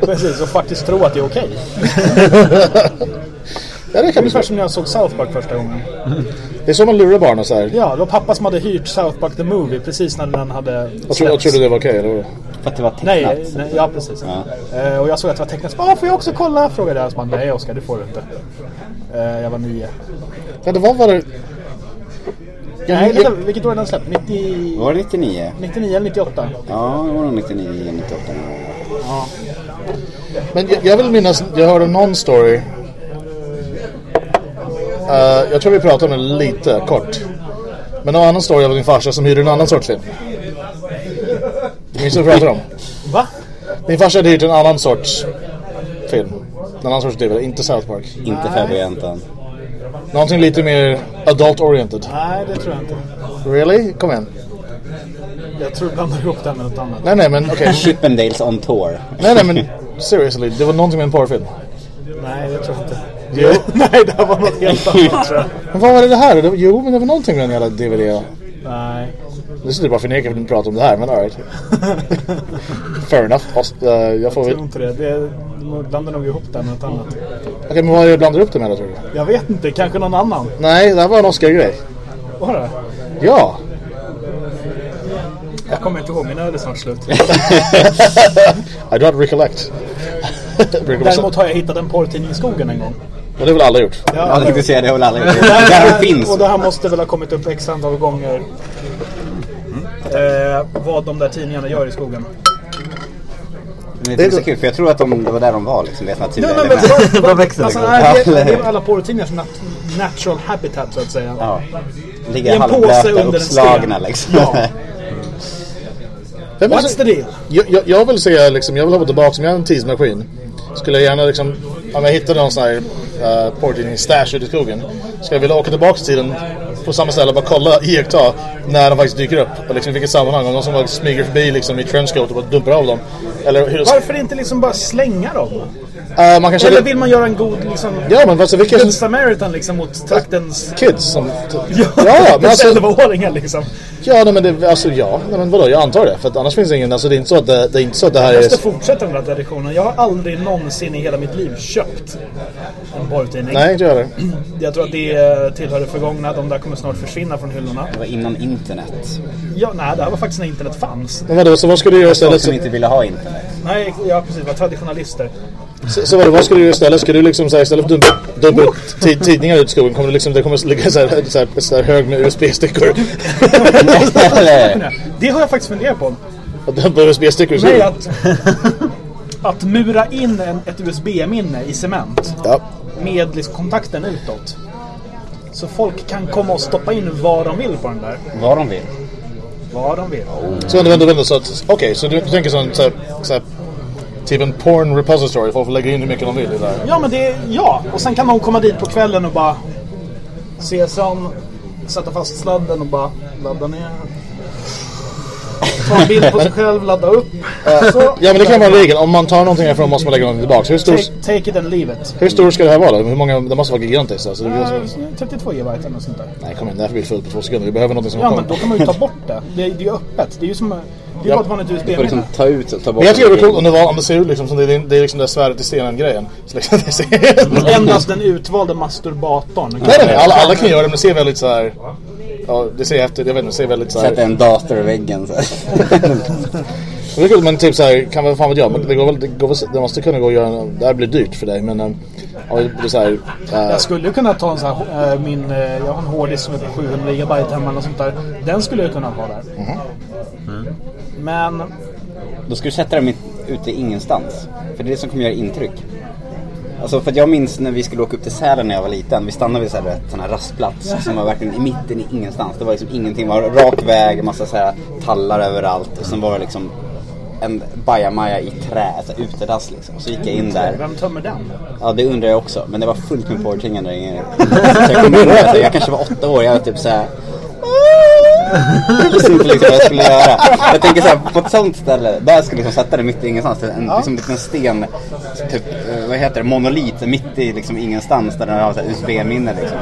Precis, och faktiskt tro att det är okej. ja, det kan bli Ungefär som när jag såg South Park första gången. Det är så man lurar barn och så här. Ja, det var pappa som hade hyrt South Park the Movie precis när den hade Jag, tro, släppts. trodde det var okej, eller? För att det var tecknat. Nej, nej, ja precis. Eh, och jag såg att det var tecknat. Ah, får jag också kolla? Frågade jag. Så bara, nej Oskar, det får du inte. Eh, jag var nio. Ja, det var bara... Jag, Nej, jag, vänta, vilket år är den släppt? 90... Var det 99? 99 eller 98? Ja, det var nog 99, 98. men jag, jag vill minnas, jag hörde någon story. Eh, jag tror vi pratade om den lite kort. Men någon annan story av din farsa som hyrde en annan sorts film. Minns du vad vi pratade om? Va? Din farsa hade hyrt en annan sorts film. En annan sorts DVD, inte South Park. Inte Fäbodjäntan. Någonting lite mer adult oriented. Nej, det tror jag inte. Really? Kom igen. Jag tror du blandar ihop det med något annat. Nej, nej, men okej. Chippendales on tour. Nej, nej, men seriously. Det var någonting med en porrfilm. Nej, det tror jag inte. Jo. Nej, det här var något helt annat tror jag. Men vad var det här? Det, var- jo, men det var någonting med den jävla DVD. Nej. Det skulle du bara förneka för att du pratar om det här, men alright. Fair enough. Oss- eh, jag får Jag tror väl... inte det. det blandar nog ihop det med något annat. Okej, men vad är det du blandar upp det med då, tror du? Jag vet inte, kanske någon annan. Nej, det här var en Oscar-grej. Var det? Ja! Jag kommer inte ihåg, min öl är snart slut. I don't recollect. Däremot har jag hittat en porrtidning i skogen en gång. Och det har väl alla gjort? Jag tänkte säga det har väl alla gjort. Det Det här- finns. Och det här måste väl ha kommit upp x antal gånger. Eh, vad de där tidningarna gör i skogen. Men det är så kul för jag tror att de, det var där de var liksom. Nej, men, vad, Vad växer alltså, det? nej, det, Ja, det är alla porrtidningar som nat natural habitat så att säga. Ja. I Ligger en påse halvblöta, uppslagna sten. liksom. Ja. Är What's the deal? Jag, jag, jag vill säga liksom, jag vill ha tillbaka, om jag har en tidsmaskin Skulle jag gärna liksom, om jag hittade någon sån här eh, uh, porrtidning stash ute i skogen. Skulle jag vilja åka tillbaka till tiden på samma ställe och bara kolla, iaktta när de faktiskt dyker upp? Och liksom vilket sammanhang, om någon som bara smyger förbi liksom i trenchcoat och bara dumpar av dem. Eller hur, Varför inte liksom bara slänga dem? Eh, man kanske... Eller vill man göra en god liksom... Ja men alltså vilka... Good Samaritan liksom mot traktens... Kids som... Ja, ja, men alltså... 11-åringar liksom. Ja nej, men det, alltså ja, nej, men vadå, jag antar det. För att annars finns det ingen, alltså det är inte så att det, det är inte så att det här Jag är... måste fortsätta den här traditionen. Jag har aldrig någonsin i hela mitt liv köpt en porrtidning. Nej, inte jag heller. Jag tror att det tillhör det förgångna. De där kommer snart försvinna från hyllorna. Det var innan internet. Ja, nej, det här var faktiskt när internet fanns. Men vadå, så vad skulle du göra Folk istället? som Så, inte ville ha internet. Nej, ja precis. Var traditionalister. Så, så vadå, vad skulle du göra istället? Ska du liksom så här, istället för att dumpa, dumpa ut tid, tidningar ut i skogen, kommer det liksom, det kommer ligga så här, så här, så här hög med USB-stickor? Det har jag faktiskt funderat på. Att dumpa USB-stickor i Nej, att, att mura in en, ett USB-minne i cement Ja. med liksom kontakten utåt. Så folk kan komma och stoppa in vad de vill på den där. Vad de vill. Vad de vill. Så vänta, vänta, vänta. Så att, okej, så du, du tänker sån, så här, så här, typ en porn repository. Folk får lägga in hur mycket de vill i det där. Ja, men det Ja, och sen kan någon komma dit på kvällen och bara se som sätta fast sladden och bara ladda ner. Ta en bild på sig själv, ladda upp. Så, Ja men det kan vara en regel. Om man tar någonting härifrån måste man lägga någonting tillbaka. Hur stor, take, take it and leave it. hur stor ska det här vara då? Hur många, det måste vara gigantiskt alltså. Det blir, Eh, 32 GB eller något sånt där. nej kom igen, det här blir fullt på två sekunder. Vi behöver någonting som Ja, men då kan man ju ta bort det. Det, det är ju öppet. Det är ju som... Det är Ja. bara vanligt Du får USB-minne. liksom ta ut och ta bort. Men jag tycker det vore coolt om det, var, om det ser ut liksom som det, det är liksom det svärdet i stenen grejen. Så liksom, det ser... Endast den utvalde masturbatorn. Nej nej nej, alla, alla kan göra det men det ser väldigt så här. Ja, det ser häftigt, jag vet inte, det ser väldigt så Sätta här. en dator i väggen så här. Det är kul, men typ såhär, kan väl fan vet jag, men det, går väl, det, går väl, det måste kunna gå att göra, det här blir dyrt för dig men um, ja, det blir såhär, uh, Jag skulle ju kunna ta en sån här, eh, min, eh, jag har en hårddisk som är på 700 GB hemma eller sånt där. Den skulle jag kunna ha där. Men Då ska du sätta dem i- ute ingenstans. För det är det som kommer göra intryck. Alltså för att jag minns när vi skulle åka upp till Sälen när jag var liten. Vi stannade vid så här, sån här rastplats som var verkligen i mitten i ingenstans. Det var liksom ingenting. Det var rak väg, massa så här tallar överallt. Och sen var det liksom en bajamaja i trä, så här utedass liksom. Så gick jag in där. vem tömmer den? Ja det undrar jag också. Men det var fullt med porrtingar där inne. Så jag kom in där, så jag kanske var åtta år. Jag var typ såhär. Inte liksom vad jag skulle göra. Jag tänker såhär, på ett sånt ställe, där skulle jag liksom sätta det mitt i ingenstans. En liksom, liten sten, typ, eh, vad heter det, monolit mitt i liksom ingenstans där den har USB-minne liksom.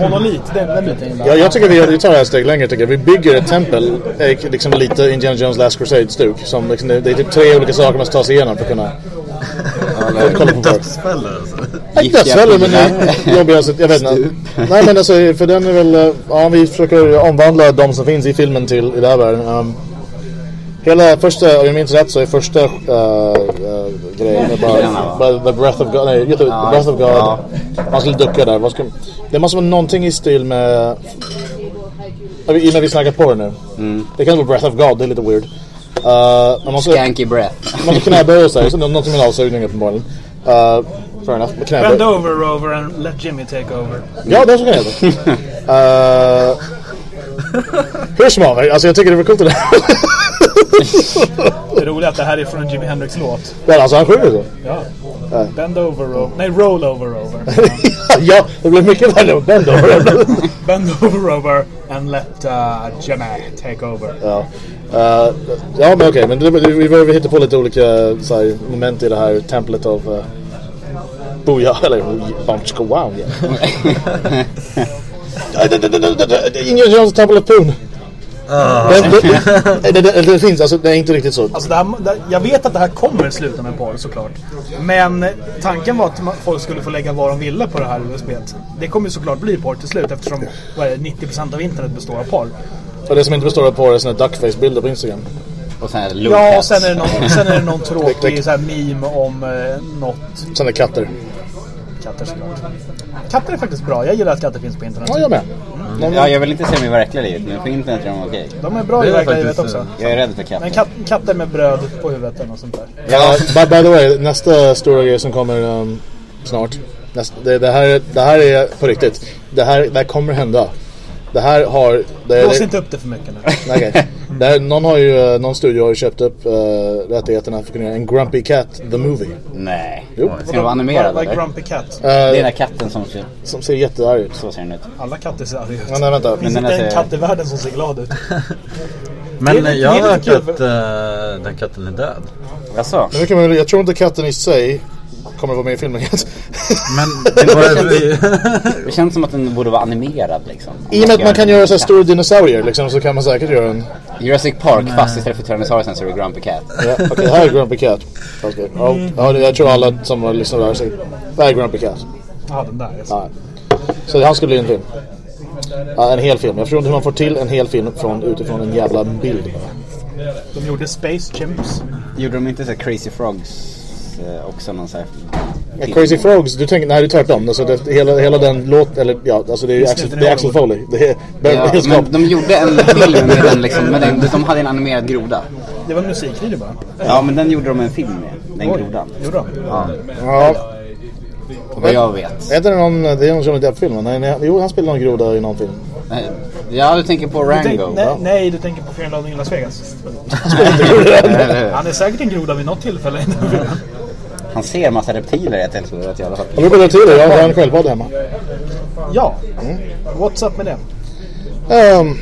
Monolit, den, den biten Ja, jag tycker vi, vi tar det här ett steg längre tycker jag. Vi bygger ett tempel, eh, liksom lite Indiana Jones Last Crusade-stuk. Som liksom, det det är typ tre olika saker man ska ta sig igenom för att kunna kolla på. Dödsfällor alltså. Inte dödsfällor men jobbiga, jag vet inte. Nej men alltså för den är väl, ja vi försöker omvandla de som finns i filmen till i det här världen. Um, hela första, om jag minns rätt så är första uh, uh, grejen är bara, The Breath of God, nej The Breath of God. Ja. Man skulle ducka där. Ska, det måste vara någonting i stil med, Ja, vi- innan vi snackar på det nu. Det kan vara Breath of God, det är lite weird. Uh, man måste, Skanky breath. man måste knäböja sig, så det är någonting med avsugning uppenbarligen. Uh, fair enough, Bend over Rover and let Jimmy take over. Ja, det är så kan heta. uh, Hur som haver, alltså jag tycker det var coolt det där. Det roliga är att det här är från en Jimi Hendrix-låt. ja, alltså han sjunger så. Ja. Bend over Rover. Nej, roll over Rover. ja, det blev mycket värre än Bend over. Bend over Rover and let uh, Jimmy take over. ja. Uh, ja, men okej, men det, det, vi behöver hitta på lite olika så här, moment i det här templet av uh, Booyah, eller Bamchko Wow. Ingen Jones Temple of Poon. Det, det, det, det, det finns, alltså det är inte riktigt så. Alltså det här, det, jag vet att det här kommer sluta med porr såklart. Men tanken var att man, folk skulle få lägga vad de ville på det här USB. Det kommer ju såklart bli porr till slut eftersom vad är det, 90% av internet består av porr. Och det som inte består av porr är såna duckface-bilder på Instagram. Och sen är det Ja, och sen är det någon, sen är det någon tråkig så här meme om eh, något. Sen är katter. Katter såklart. Katter är faktiskt bra. Jag gillar att katter finns på internet. Ja, jag med. Ja, jag vill inte se dem i verkliga livet, men på internet är de okej. De är bra Det i är verkliga faktiskt, livet också. Jag är rädd för Men katter. kat, katter med bröd på huvudet eller något sånt där. Ja, by, by the way, nästa stora grej som kommer um, snart. Nästa, det, det, här, det här är på riktigt. Det här, det här kommer hända. Det här har... Det, Blås inte upp det för mycket nu. Det här, någon, har ju, eh, någon studio har ju köpt upp uh, rättigheterna för att kunna göra en Grumpy Cat the Movie. Nej. Jo. Ska den vara animerad Vad är eller? Grumpy Cat? Det är den Uh, där katten som ser, som ser jättearg ut. så ser den ut. Alla katter ser arga ut. Ja, nej, vänta. Det finns Men inte den en katt i världen som ser glad ut. Men Det jag har hört att eh, den katten är död. Jaså? Men jag tror inte katten i sig kommer vara med i filmen. Men det var Det känns som att den borde vara animerad liksom. I och med att man kan göra så här stora dinosaurier liksom, så kan man säkert göra en... Jurassic Park fast istället för Tyrannosaurus så är det Grumpy Cat. Ja, Okej, det här är Grumpy Cat. Okej. Ja, ja, jag tror alla som har lyssnat där säger det här är Grumpy Cat. Ja, den där. Ja. Så han ska bli en film. Ja, en hel film. Jag förstår inte hur man får till en hel film från, utifrån en jävla bild. De gjorde Space Chimps. Gjorde de inte så Crazy Frogs också någon så här... Ja, Crazy Frogs, du tänker, nej det är tvärtom. Alltså det, hela, hela den låt, eller ja, alltså det är, Visst Axel, det är Axel Foley. Det är Ja, men de gjorde en film med den liksom, med den, de hade en animerad groda. Det var en musikvideo bara. Ja, men den gjorde de en film med, den Oj, grodan. Gjorde de? Ja, Ja, vad jag vet. är det någon, det är någon Johnny Depp-film? Nej, nej, jo, han spelar någon groda i någon film. Nej, Ja, du tänker på Du tänk, Rango. nej, nej, du tänker på Fear and Loathing in Las Vegas. Han är säkert en groda vid något tillfälle i den filmen. Han ser massa reptiler i ett tillfälle i alla fall. Jag brukar till det, jag har en sköldpadda hemma. Ja. What's up med det? Um,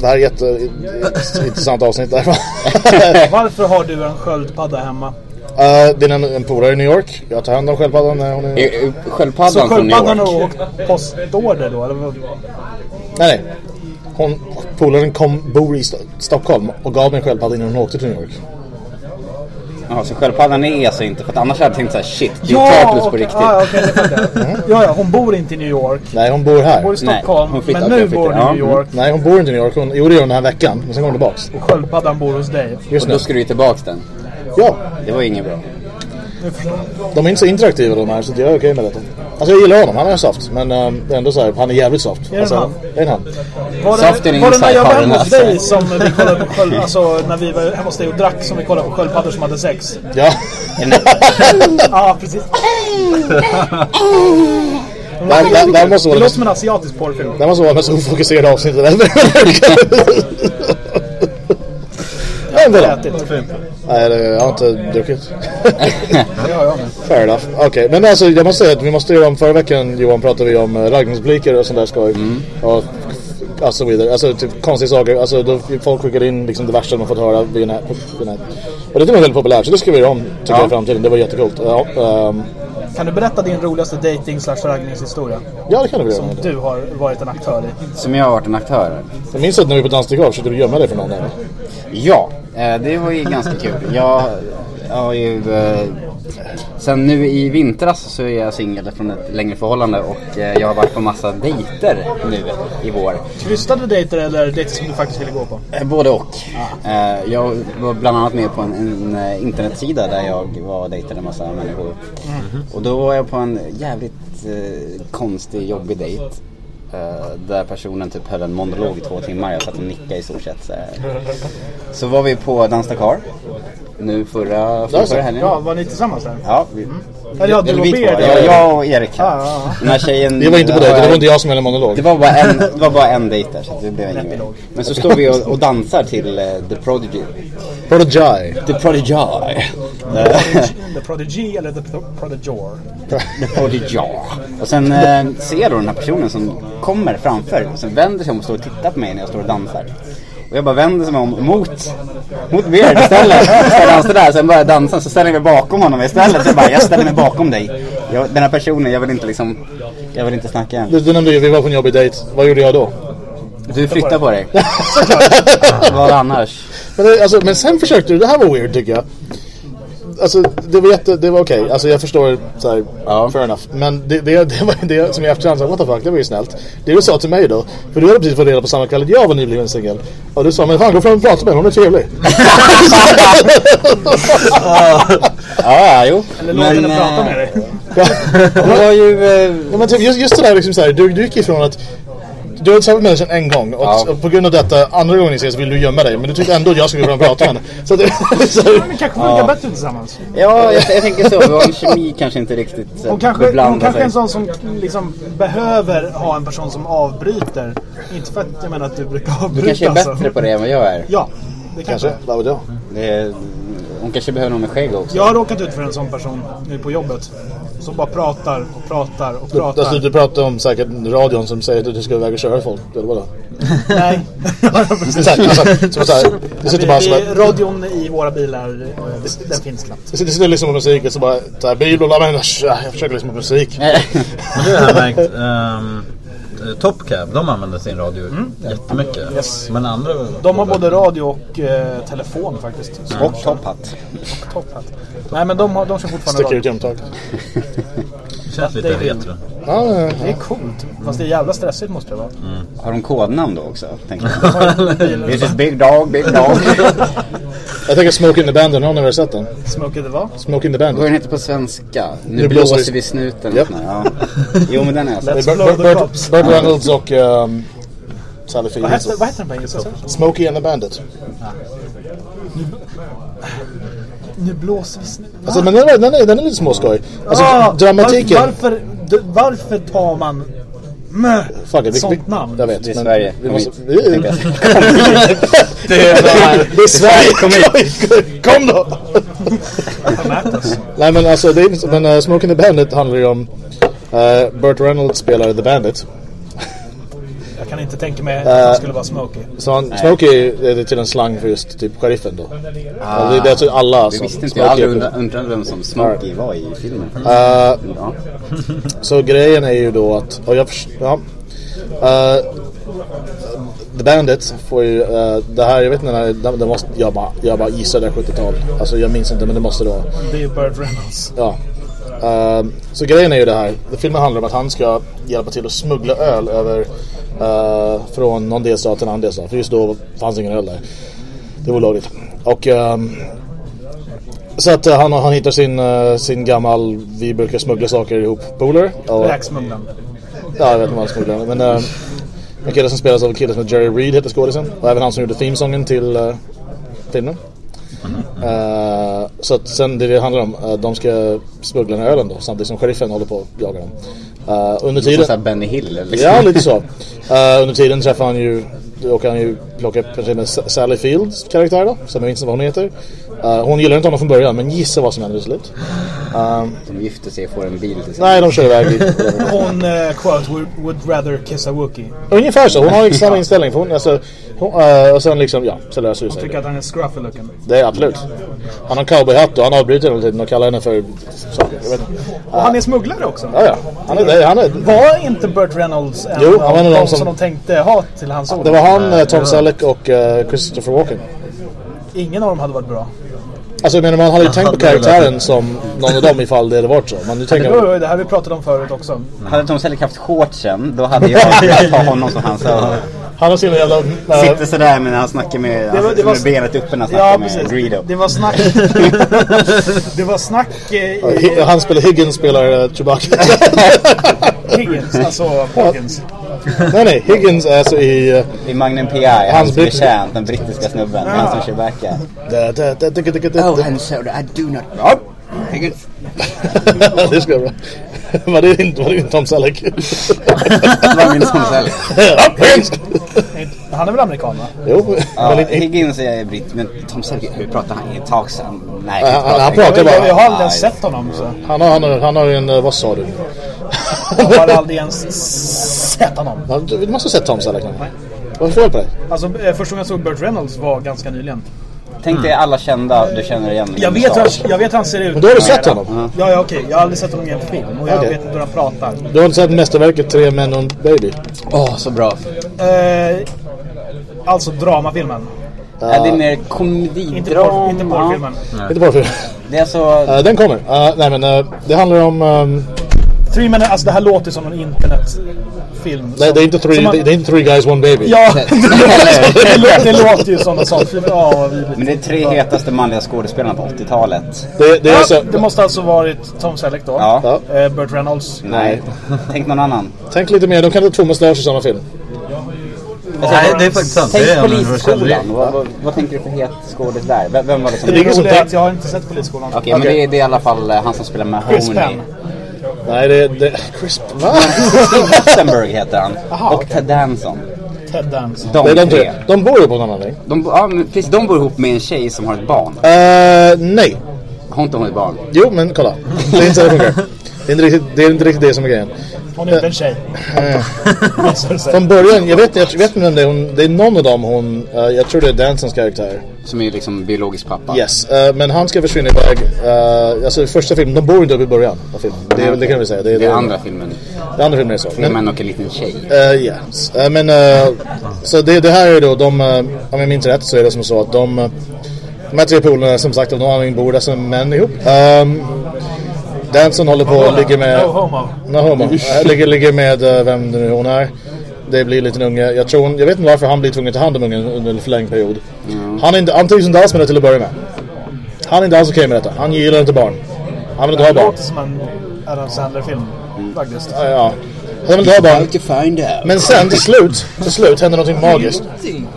det här är ett jätteintressant avsnitt där. Varför har du en sköldpadda hemma? Uh, det är en, en polare i New York. Jag tar hand om sköldpaddan när hon är... Så Sköldpaddan från New sköldpaddan har York. åkt postorder då? Eller vad? Nej, nej. Hon, polaren kom, bor i Sto- Stockholm och gav mig en sköldpadda innan hon åkte till New York. Ja, så sköldpaddan är alltså inte, för att annars hade jag tänkt såhär shit, det är Turtles på riktigt. Ja, det fattar jag. Ja, ja, hon bor inte i New York. Nej, hon bor här. Hon bor i Nej, Stockholm, hon flyttar- men nu bor hon i ja. New York. Nej, hon bor inte i New York. Hon, jo, det gör hon den här veckan. Men sen går hon tillbaks. Och sköldpaddan bor hos dig. Just Och nu. då ska du ge tillbaks den. Ja, Det var inget bra. De är inte så interaktiva de här så jag är okej med detta. Alltså jag gillar honom, han är soft. Men um, det är ändå så här, han är jävligt soft. det alltså, han? Det är han. Var det, var det när jag var hemma hos dig som vi kollade på sköld, alltså när vi var hemma hos dig och drack som vi kollade på sköldpaddor som hade sex? Ja. Ja, precis. där, där, där måste Det vara låter som en asiatisk porrfilm. Det måste vara det mest ofokuserade avsnittet. Nej, men då. Ätit. Nej, det, jag har inte druckit. Fair enough. Okej, men alltså jag måste säga att vi måste göra om förra veckan Johan pratade vi om uh, raggningsblickar och sånt där skoj. Och alltså vidare. Alltså typ konstiga saker. Alltså då, folk skickar in liksom det värsta de fått höra via nät. Och det var väldigt populärt så det ska vi göra om tycker Ja. jag i framtiden. Det var jättekult. Ja, ehm, Kan du berätta din roligaste dating slash raggningshistoria? ja det kan vi göra. Som du har varit en aktör i. Som jag har varit en aktör. Jag minns att när vi var på Dansdekar försökte du gömma dig från någon där. Ja, eh, det var ju ganska kul. Jag har ju... eh, Sen nu i vintras så är jag singel från ett längre förhållande och eh, jag har varit på massa dejter nu i vår. Krystade dejter eller dejter som du faktiskt ville gå på? Eh, Både och. Eh, Jag var bland annat med på en, en internetsida där jag var och dejtade en massa människor. Och då var jag på en jävligt eh, konstig, jobbig dejt. eh, där personen typ höll en monolog i två timmar. Jag satt och nickade i stort sett. Så, så var vi på Dans Dakar. Nu förra, förra, förra helgen. Ja, var ni tillsammans där? Ja, vi, Eller ja, du eller och vi två. Beard, Jag, och Erik. Ja, ja, ja. Den här tjejen. Det var inte på dig, det var inte jag som höll en monolog. Det var bara en, det var bara en dejt där så det blev inget mer. Men så står vi och, och dansar till eh, The Prodigy. Prodigy. The Prodigy. The Prodigy eller The Pro- Prodigor? The Prodigy. Och sen eh, ser jag då den här personen som kommer framför. Och sen vänder sig om och står och tittar på mig när jag står och dansar. Och jag bara vänder mig om mot, mot Beard istället. Så jag dansar där, sen börjar jag dansa. Så ställer jag mig bakom honom istället. Så jag bara, jag ställer mig bakom dig. Jag, den här personen, jag vill inte liksom, jag vill inte snacka än. Du, du nämnde ju, vi var på en jobbig dejt. Vad gjorde jag då? Du flyttar på dig. Vad annars? Men, alltså, men sen försökte du, det här var weird tycker jag. Alltså det var jätte, det var okej. Alltså jag förstår såhär, Ja. fair enough. Men det, det, det var det som jag efterhand sa, what the fuck, det var ju snällt. Det du sa till mig då, för du hade precis fått reda på samma kväll att jag var nybliven singel. Och du sa, men fan gå fram och prata med henne, hon är trevlig. Ja, ja, jo. Eller låt henne prata med dig. Det var ju... Eh, Ja, men typ, just, just det där liksom såhär, du, du gick ifrån att du har träffat människan en gång och, Ja. och på grund av detta, andra gången ni ses vill du gömma dig. Men du tyckte ändå att jag skulle och prata med henne. Så, att, det- så Ni kanske funkar bättre tillsammans. ja, jag, jag tänker så. Vår kemi kanske inte riktigt Hon kanske, hon kanske är en sån som liksom behöver ha en person som avbryter. Inte för att jag menar att du brukar Du avbryta. kanske är alltså. bättre på det än vad jag är. Ja, det kanske. kanske, vad vet jag. Hon kanske behöver någon med skägg också. Jag har råkat ut för en sån person nu på jobbet. Som bara pratar och pratar och Du, pratar. alltså, du pratar om säkert radion som säger att du ska iväg och köra folk, eller vadå? Nej. Alltså, som det sitter bara bara, radion i våra bilar, eh, det- den finns knappt. det sitter, liksom musik och så bara bil och men, jag försöker liksom på musik. Men det har jag märkt. Um, Top Cab, de använder sin radio jättemycket. Yes. Men andra... De har både radio och eh, telefon faktiskt. Så- Och och topphatt. Nej men de, har, de kör fortfarande Sticker ut radio. genomtag. Det känns lite det är det. retro. Ja. Det är coolt. Fast det är jävla stressigt måste det vara. Har de kodnamn då också? Tänker jag. This is big dog, big dog. Jag tänker Smoke in the Bandit, har ni väl sett den? Smoke the vad? Smoke in the Vad den Bandit. heter på svenska? Nu, Nu blåser blåser vi- vi snuten. Japp. Ja. Jo men den är. Det är Let's Burt, blow the Burt, cops. Burt Reynolds och um, Sally Vad Fields. heter, vad heter den på engelska? Smokey and the Bandit. Nu blåser vi snö. Alltså, men den är, den, är, den är lite småskoj. Alltså, Ah, dramatiken. Varför, varför, tar man mö, Fuck it, vi- sånt vi- namn? Jag vet. Det är men Sverige. Vi måste, vi, det, är, Sverige. Kom hit. Kom då! Nej men alltså, det är, men uh, Smoking the Bandit handlar ju om uh, Burt Reynolds spelar The Bandit. Jag kan inte tänka mig att Eh, han skulle vara Smokey. Så han, Smokey är det till en slang för just typ sheriffen då. Ah, det, det är alltså alla Det som visste inte jag. Smokey undrat undrade vem som Smokey var i filmen. Uh, Ja. Så grejen är ju då att, och jag ja, Uh, The Bandit får ju, uh, det här, jag vet inte när det, det måste, jag bara, jag bara gissar det är 70-tal. Alltså jag minns inte men det måste det vara. Det är Burt Reynolds. Ja. Uh, så grejen är ju det här. Filmen handlar om att han ska hjälpa till att smuggla öl över uh, från någon delstat till en annan delstat. För just då fanns ingen öl där. Det var olagligt. Och um, så att uh, han, han hittar sin, uh, sin gammal, vi brukar smuggla saker ihop, polare. Räksmugglaren. Ja, jag vet inte vad han smugglar. Men uh, en kille som spelas av en kille som heter Jerry Reed heter skådisen. Och även han som gjorde themesången till filmen. Uh, så att sen det det handlar om, uh, de ska smuggla den här ölen då samtidigt som sheriffen håller på att jaga dem. Uh, under tiden... Som Benny Hill liksom. Ja, lite så. under tiden träffar han ju, då kan han ju plocka upp Sally Fields karaktär då, som jag minns vad hon heter. Hon gillar inte honom från början, men gissa vad som händer till slut. de gifter sig och får en bil tillsammans. Nej, de kör iväg. hon, uh, quote, would, would rather kiss a Wookie. Ungefär så, hon har ju samma inställning. För hon, alltså, hon, uh, och sen liksom, ja, så löser det sig. Hon tycker att han är scruffy looking. Det är absolut. Han har cowboyhatt och han avbryter hela tiden och kallar henne för saker. Jag vet. Och han är smugglare också. Ja, ja. Han är, det, han är... Var inte Burt Reynolds en Jo, av de som... som- de tänkte ha till hans ord? Det var han, eh, Tom Selleck och uh, Christopher Walken. Ingen av dem hade varit bra. Alltså jag menar man hade ju tänkt på karaktären som någon av dem ifall det hade varit så. Men nu Det, tänker var, det här vi pratade om förut också. Hade Tom Selleck haft shortsen, då hade jag velat ha honom som han sa. Han har sina jävla... äh, Sitter sådär men han snackar med, Det var- det var- med benet uppe när han snackar Ja, med precis. Greedo. Det var snack... det var snack eh, i han spelar Higgins spelar uh, Chewbacca. Higgins, alltså Hawkins. Nej nej, Higgins är alltså i... Uh, I Magnum P.I. Hans Hans betjänt, den brittiska snubben. Han som Chewbacca. Oh, Han Solo, I do not... Oh, Higgins. det ska vara. Var det inte, var det inte Tom Selleck? Det var min Tom Selleck. Han är väl amerikan va? Jo, Ja, inte- Higgins är britt, men Tom Selleck, hur pratar han i ett tag sedan? Nej, inte han- han pratar bara- jag har aldrig sett honom så. han, har, han, har, han har ju en... eh, Vad sa du? Jag har aldrig ens sett honom. Ja, Du du måste ha sett Tom Selleck nu. Vad är fel på dig? Alltså eh, första gången jag såg Burt Reynolds var ganska nyligen. Tänk dig alla kända du känner igen. Jag vet, hur han, jag vet hur han ser ut. Men då har du sett honom? Ja, ja okej. Jag har aldrig sett honom i en film och jag Okej. vet inte hur han pratar. Du har inte sett mästerverket Tre män och en baby? Åh, så bra. Eh, alltså dramafilmen. Är det är mer Inte, komedidrama? inte porrfilmen. Inte bara för... Det är så... Uh, den kommer. Uh, nej men uh, det handlar om... Um, Three Men, alltså det här låter som en internetfilm. nej, det, är inte three, man- det, det är inte three guys one baby. Ja, det låter, det låter ju som en sån film. Ja. Men det är tre hetaste manliga skådespelarna på 80-talet. Det, det Ja, så... det måste alltså varit Tom Selleck då. Ja. Eh, Burt Reynolds. Nej. Tänk någon annan. Tänk lite mer, de kan inte Thomas Lars i samma film. Nej, det är faktiskt sant. Tänk det Polisskolan. Vad, vad, vad tänker du för het skådis där? Vem, vem var det som... Det Det är roliga är jag har inte sett Polisskolan. Okej, men Okej. det, är- det är i alla fall eh, han som spelar med Chris Mahoney. Penn. Nej, det... det Chris... Va? Steve Guttenberg heter han. Aha, och okej. Ted Danson. Ted Danson. De, är de tre. De bor ju på någon anledning. De, ja, precis, de bor ihop med en tjej som har ett barn. Uh, nej. Har inte hon ett barn? Jo, men kolla. Det är inte så det funkar. Det är inte riktigt det, är inte riktigt det som är grejen. Hon är inte en tjej. Det sig. Från början, jag vet, jag vet inte vem det är. Hon, det är någon av dem hon... eh, jag tror det är Dansons karaktär. Som är liksom biologisk pappa. Yes, eh, men han ska försvinna iväg. Uh, alltså första filmen, de bor inte uppe i början av filmen. Det, det kan vi säga. Det, Det är andra filmen. Det andra filmen är så. Tre Men, och en liten tjej. Uh, yes. Uh, men uh, så det, det här är då de, uh, om jag minns rätt så är det som så att de, uh, de här tre polerna som sagt av någon anledning bor där som män ihop. Um, Danson håller på och ligger med... No homo. No homo. Uh, ligger, ligger med uh, vem det nu hon är. Det blir en liten unge. Jag tror hon, jag vet inte varför han blir tvungen att ta hand om ungen under en förlängd period. Han är inte, han trivs inte alls med det till att börja med. Han är inte alls okej med detta. Han gillar inte barn. Han vill inte ha Det barn. låter som en Adam Sandler-film. Faktiskt. Ja, ja. Han vill inte ha barn. Men sen till slut, till slut händer någonting magiskt.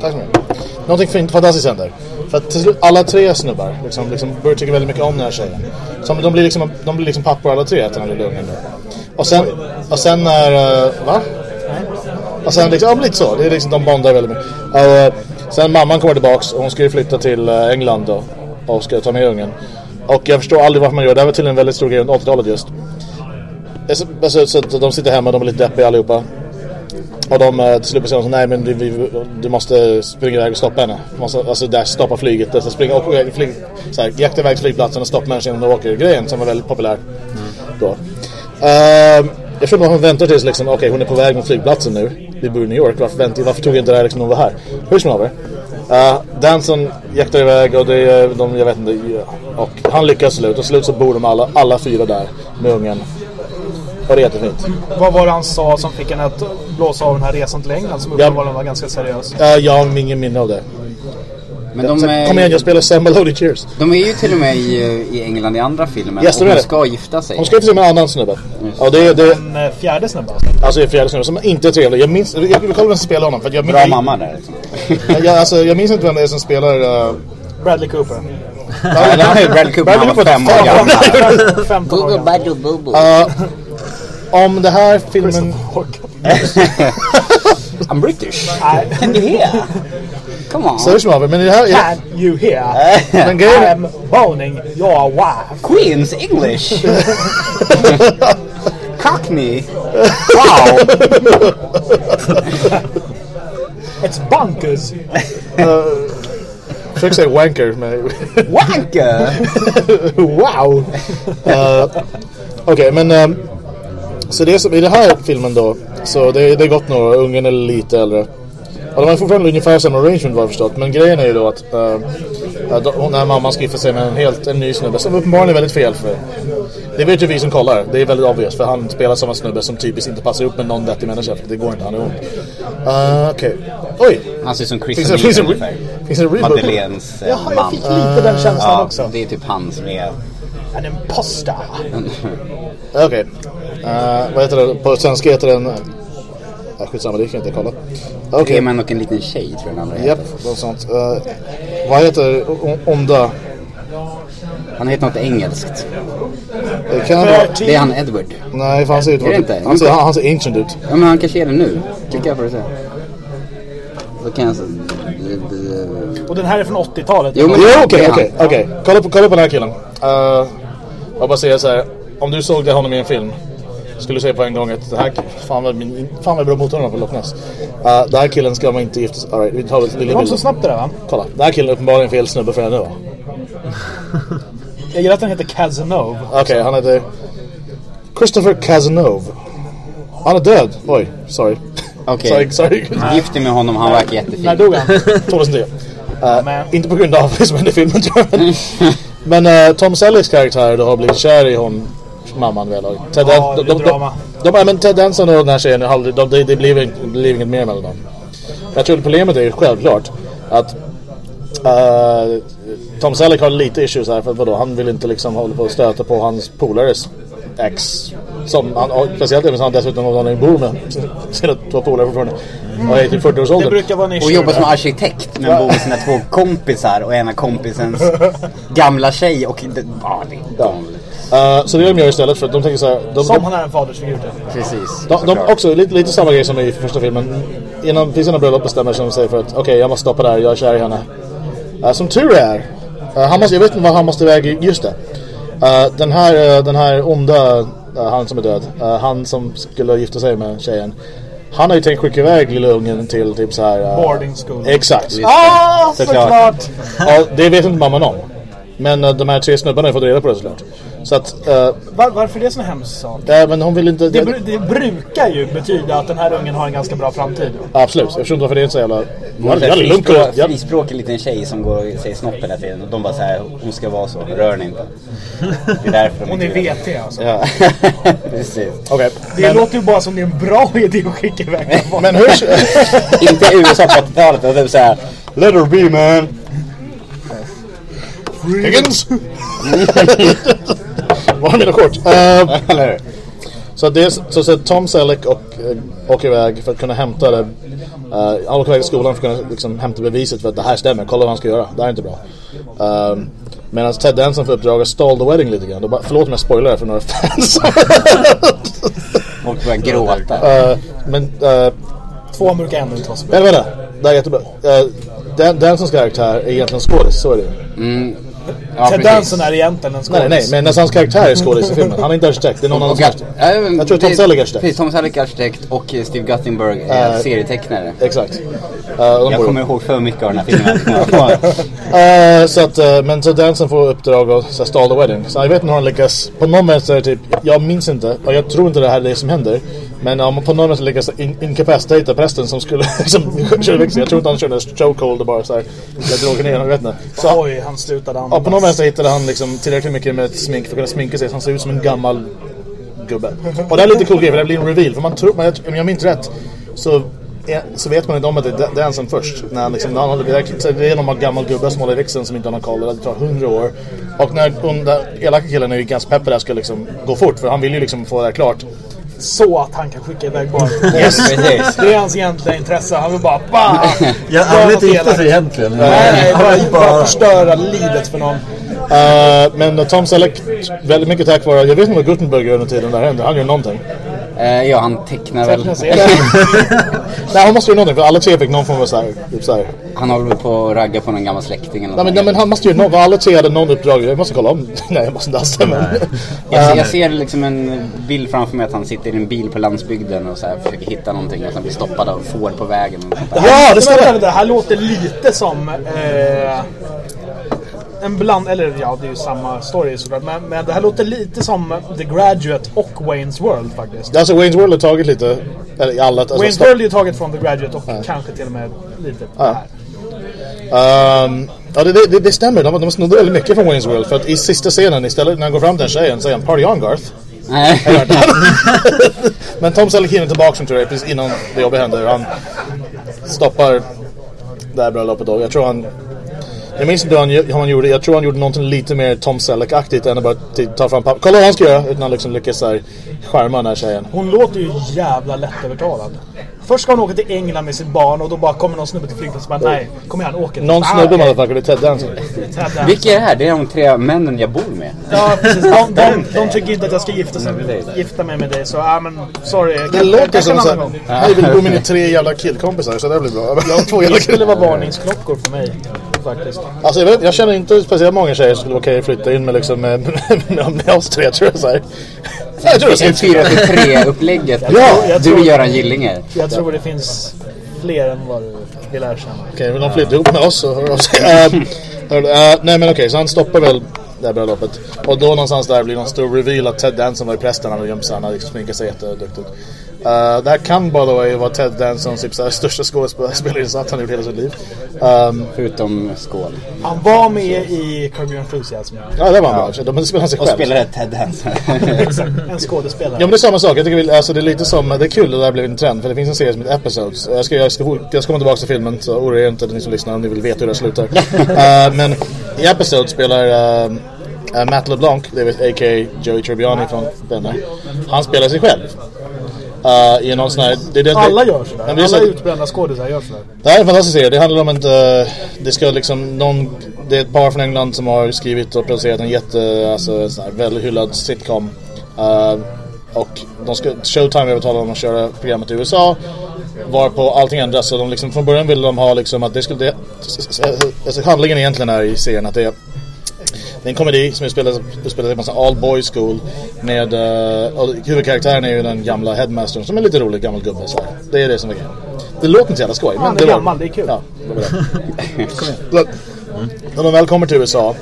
Tack så mycket. Någonting fint, fantastiskt händer. För att till slut, alla tre snubbar liksom, liksom börjar tycka väldigt mycket om den här tjejen. Så de blir liksom, de blir liksom pappor alla tre till den här lilla ungen. Och sen, och sen när, uh, va? Och sen liksom, ja men lite så. Det är liksom, de bondar väldigt mycket. Och, eh, sen mamman kommer tillbaks och hon ska ju flytta till eh, England då. Och ska ta med ungen. Och jag förstår aldrig varför man gör det. Det var till en väldigt stor grej under 80-talet just. Alltså, alltså, så att de sitter hemma, de är lite deppiga allihopa. Och de eh, till slut bestämmer sig, nej men du, vi, du måste springa iväg och stoppa henne. Måste, alltså där stoppa flyget, alltså springa och flyg, så här, jakta iväg flygplatsen och stoppa människan innan åker. Grejen som var väldigt populär då. Ehm, jag tror att hon väntar tills liksom, okej hon är på väg mot flygplatsen nu. vi bor i New York. Varför, vänt, varför tog jag inte det här liksom när hon var här? Hur som haver. Uh, Danson jäktar iväg och det är de, jag vet inte. Och han lyckas slut. Och slut så bor de alla, alla fyra där med ungen. Och det är jättefint. Vad var det han sa som fick en att blåsa av den här resan till England som uppenbarligen var ganska seriös? Uh, jag har ingen minne av det. Men de är, kom igen, jag spelar Sam Melody Cheers. de är ju till och med i, i England i andra filmen. Yes, och hon det. ska gifta sig. Hon ska gifta sig med en annan snubbe. Ja, det, är- det, En eh, fjärde snubbe alltså. alltså är fjärde snubben som inte är trevlig. Jag minns, jag vill kolla vem som spelar honom. För jag, Bra mamma där liksom. Jag, alltså, jag minns inte vem det är som spelar... Uh, Bradley Cooper. Nej, var ju Bradley Cooper han var fem år gammal. 15 år gammal. Uh, om det här filmen... I'm British. Nej. Can you hear? Come on. Så som haver, men i det här... Can you hear? Men I grejen am boning your wife. Queen's English. Cockney. Wow. It's bonkers. Försök säga wanker. Men, Wanker. wow! Uh, Okej, men... Um, så det är som, i den här filmen då. Så det, det är gått några, ungen är lite äldre. Och de har fortfarande ungefär samma arrangement vad jag förstått. Men grejen är ju då att uh, uh, hon, när mamman ska gifta sig med en helt en ny snubbe som uppenbarligen är väldigt fel för. Det vet ju vi som kollar. Det är väldigt obvious för han spelar samma snubbe som typiskt inte passar upp med någon vettig människa. För det går inte, han är ond. Uh, Okej. Oj! Han ser ut som Chris Finns O'Neill finns ungefär. finns det en? Madeleines eh, Jaha, jag man. fick lite den känslan Ja, också. det är typ han som är... En imposter. Okej. Eh, vad heter det? På svenska heter den... Uh, skitsamma, det kan jag inte kolla. Okej. Är man och en liten tjej tror jag den andra Japp, heter. något sånt. Uh, vad heter onda? Han heter något engelskt. Det kan vara... Det är han Edward. Nej, för han ser ut... Är det inte? Han ser, han, han ser ancient ut. Ja men han kanske är det nu. Klicka på det så. Då kan jag... Och den här är från 80-talet. Jo, men- okej, okej, okej. Kolla på den här killen. Uh, jag bara säger så här. Om du såg det honom i en film. Skulle säga på en gång att det här... Fan vad, min, fan vad bra motorn på Loch Ness. Uh, den här killen ska man inte gifta sig... Alright, vi tar lite Det kom så snabbt det där va? Kolla, den här killen är uppenbarligen fel snubbe för henne va? Jag gillar att den heter Casanova. Okej, han heter Christopher Casanova. Han är död. Oj, sorry. Okej. sorry, sorry. Gift dig med honom, han verkar jättefin. När dog han? 2010. Uh, men- Inte på grund av det som hände i filmen tror jag. Men uh, Tom Sellecks karaktär då har blivit kär i hon mamman väl. och Ted, Ja, de, de, drama. de, de, men Ted Danson och den här tjejen, har de, det, det blir blir inget mer mellan dem. Jag tror problemet är ju självklart att uh, Tom Selleck har lite issues här för vadå, han vill inte liksom hålla på och stöta på hans polares ex. Som han, och speciellt eftersom han dessutom har bor med sina två polare fortfarande. Och är typ 40 års Det ålder. brukar vara en issue. Och jobbar som arkitekt men bor med sina två kompisar och ena kompisens gamla tjej och... Ja, det är Ja. Uh, så det de gör istället för att de tänker så här, de, Som de, han är en fadersfigur till. Precis. de, de, också lite, lite samma grej som i första filmen. Innan Pissarna bröllop bestämmer sig säger för att okej jag måste stoppa där, jag är kär i henne. Uh, som tur är, uh, han måste, jag vet inte vad han måste väga, just det. Uh, den, här, uh, den här onda, uh, han som är död, uh, han som skulle gifta sig med tjejen. Han har ju tänkt skicka iväg lilla ungen till typ så här. uh, Boarding school. Exakt. Ah, Såklart. såklart! Ja, det vet inte mamman om. Men uh, de här tre snubbarna har fått reda på det såklart. Så att, uh, Var, varför är det sån hemsk sak? ja, men hon vill inte... Det, bru- det brukar ju betyda att den här ungen har en ganska bra framtid. Absolut, jag förstår inte varför det är så jävla... Är kunnat... frispråk, frispråkig liten tjej som går och säger snopp hela tiden. Och de bara såhär, hon ska vara så, rör henne inte. Det är därför de Hon är. VT alltså. Ja, precis. Okej. Det Men, låter ju bara som det är en bra idé att skicka iväg men hur... Inte i USA på 80-talet, utan typ såhär, let her be man. Higgins! Vad har mina kort? Uh, så, det är, så, så Tom Selleck och, uh, åker iväg för att kunna hämta det. Uh, han åker iväg till skolan för att kunna liksom, hämta beviset för att det här stämmer. Kolla vad han ska göra. Det här är inte bra. Um, Medan Ted Danson får uppdrag att stall the wedding lite grann. Då bara, förlåt om jag spoilar för några fans. Folk börjar gråta. uh, men uh, Två brukar ändå inte vara så bra. Jag menar, det är jättebra. Uh, Dan Dansons karaktär är egentligen skådis, så är det ju. Mm. Ja, Ted. Danson är egentligen en skådis. Nej, nej, men nästan hans karaktär är skådis i filmen. Han är inte arkitekt, det är någon annan som arkitekt. Jag tror Tom Selleck är arkitekt. Precis, Tom Selleck är arkitekt och eh, Steve Guttenberg är Eh, serietecknare. Exakt. Uh, de Jag kommer ihåg för mycket av den här filmen. Eh, så att, eh, men så Danson får uppdrag att så här, stall the wedding. Så jag vet inte hur han lyckas. På någon vänster typ, jag minns inte. Och jag tror inte det här är det som händer. Men om man på något sätt lyckas in incapacitata prästen som skulle liksom, köra växeln. Jag tror inte han körde chokehold och bara så här. Jag drog ner honom, jag vet inte. Så, Oj, han slutade ja, på något vänster hittade han liksom tillräckligt mycket med smink för att kunna sminka sig så han ser ut som en gammal gubbe. Och det är lite cool grej för det blir en reveal. För man tror, man, om jag minns rätt så, är, så vet man inte om att det är den dansen först. När han liksom, när han håller, det är- någon gammal gubbe som håller i växeln som inte har någon koll. Det tar hundra år. Och när den elaka killen är ju ganska peppad där ska liksom gå fort. För han vill ju liksom få det här klart. Så att han kan skicka iväg barn. Yes, precis. Det är hans egentliga intresse. Han vill bara... Bah! Ja, han vill inte gifta sig egentligen. Nej, nej, bara, bara förstöra livet för någon. Uh, men Tom Selleck, väldigt mycket tack vare, jag vet inte vad Gutenberg gör under tiden där händer. Han gör någonting. Eh, ja, han tecknar väl. Nej, han måste göra någonting för alla tre fick någon form av så här, typ så här. Han håller väl på att ragga på någon gammal släkting eller Nej, men, något nej, men han måste ju någon, alla tre hade någon uppdrag. Jag måste kolla om. Nej, jag måste inte alls det. Men, jag, ser, jag ser liksom en bild framför mig att han sitter i en bil på landsbygden och så här försöker hitta någonting och sen blir stoppad av får på vägen. Och sånt där. ja, det stämmer! Det här låter lite som... Eh, en bland... Eller ja, det är ju samma story såklart. Men, men det här låter lite som The Graduate och Wayne's World faktiskt. Alltså Wayne's World har tagit lite, eller i alla, alltså, Wayne's stopp. World är ju taget från The Graduate och kanske till och med lite det här. Ehm, ja, det, det, det stämmer. De, de snodde väldigt mycket från Wayne's World. För att i sista scenen istället, när han går fram till den tjejen, säger han Party on Garth. Nej. Men Tom Selleck hinner tillbaka som tur är precis innan det jobbiga händer. Han stoppar det här bröllopet då. Jag tror han... Jag minns inte hur han, gjorde. Jag tror han gjorde någonting lite mer Tom Selleck-aktigt än att bara ta fram papper. Kolla vad han ska göra! Utan han liksom lyckas så här charma den här tjejen. Hon låter ju jävla lättövertalad. Först ska hon åka till England med sitt barn och då bara kommer någon snubbe till flygplatsen och bara nej, kom igen, åk inte. Någon Ah, snubbe okej. motherfucker, det är Ted Danson. Vilka är det här? Det är de tre männen jag bor med. Ja, precis. De, de, de tycker inte att jag ska gifta, sig, gifta mig med dig. Så, ja men, sorry. Det kan- låter som en så annan här, gång. hej vill du bo med tre jävla killkompisar så det blir bra. Jag har två jävla Det skulle vara varningsklockor för mig, faktiskt. Alltså jag, vet, jag känner inte speciellt många tjejer som skulle vara okej att flytta in med liksom med, med, med oss tre tror jag så här. Jag tror det är En så. 4 till 3 upplägget. Ja, du är Göran Gillinger. Jag tror det finns fler än vad du vill erkänna. Okej, vill de flytta ihop med oss så hör av sig. Du, eh, nej men okej, så han stoppar väl det här bröllopet. Och då någonstans där blir någon stor reveal att Ted Danson var i prästen. Han hade gömt sig, han hade liksom sminkat sig jätteduktigt. Uh, det här kan by the way vara Ted Dansons typ, här, största skådespelarinsats han gjort hela sitt liv. Ehm, Förutom skål. Han var med i Curb Your Enthusiasm. ja, det var han bra. De spelar sig Och själv. spelade Ted Danson. En skådespelare. Ja men det är samma sak, jag tycker vi, alltså, det är lite som, det är kul det där blev en trend för det finns en serie som heter Episodes Jag ska, jag ska, jag ska komma tillbaka till filmen så oroa er inte ni som lyssnar om ni vill veta hur det slutar uh, Men i Episodes spelar uh, uh, Matt LeBlanc, det är a.k.a. Joey Tribbiani från Vänner Han spelar sig själv uh, I någon sån här det, det, Alla gör sådär. Men det är så- Alla utbrända skådisar gör sådär. det här är en fantastisk serie. Det handlar om att eh, det ska liksom någon, det är ett par från England som har skrivit och producerat en jätte, alltså sån här väldigt hyllad sitcom. Eh, och de ska, Showtime övertalade dem att köra programmet i USA. Varpå allting ändras. Så de liksom, från början ville de ha liksom att det skulle, det, alltså handlingen egentligen är i serien att det är det är en komedi som utspelar sig på en sån all boys school med uh, och huvudkaraktären är ju den gamla headmastern som är lite rolig gammal gubbe så. Det är det som är grejen. Det låter inte jävla skoj. Han är det var- gammal, det är kul. Ja, det var det. Så, När de väl kommer till USA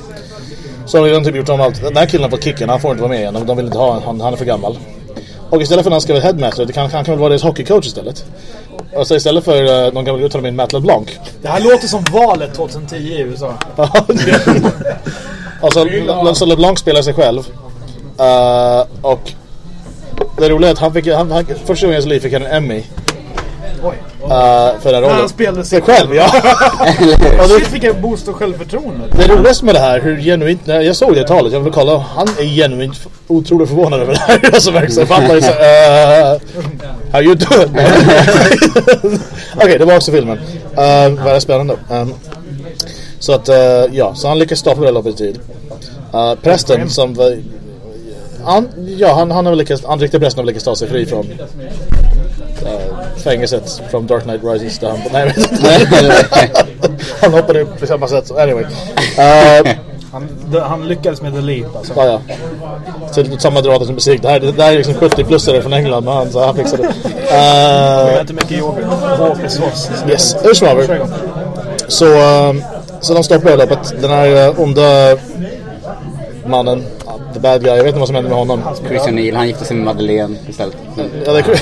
så har de typ gjort om allt. Den här killen fått kicken, han får inte vara med igen. De, de vill inte ha honom, han, han är för gammal. Och istället för att han ska vara headmaster, det kan, han kan väl vara deras hockeycoach istället. Och så istället för uh, de kan väl ta in Matt LeBlanc. Det här låter som valet 2010 i USA. alltså, så LeBlanc spelar sig själv. Eh, och det roliga är att han fick, han, han, första gången i sitt liv fick han en Emmy. Eh, för den rollen. Han spelade sig själv, ja. och Shit det, vilken boost och självförtroende. det roligaste med det här, hur genuint, när jag såg det talet, jag ville kolla, han är genuint otroligt förvånad över det här. Alltså verkligen, fattar ju så, uh, how you doing? Okej, det var också filmen. Uh, vad är spännande. Um, så att, uh, ja, så han lyckas stoppa bröllopet i tid. Uh, prästen som var, han, ja, han, han har väl lyckats, han riktiga prästen har väl lyckats ta sig fri från uh, fängelset från Dark Knight Rises där han, nej, jag inte. han hoppade upp på samma sätt. Så, anyway. Uh, Han, han lyckades med The Leap alltså. ja, ja. Så det är samma drata som musik. Det här, det här är liksom 70-plussare från England. Men han, så han fixade det. Jag Uh, äter mycket yoghurt. HP-sås. yes, haver. Så, um, så de stoppar bröllopet. Den här uh, onda mannen, the bad guy, jag vet inte vad som hände med honom. Chris O'Neill, han gifte sig med Madeleine istället. Men, Ja, det är,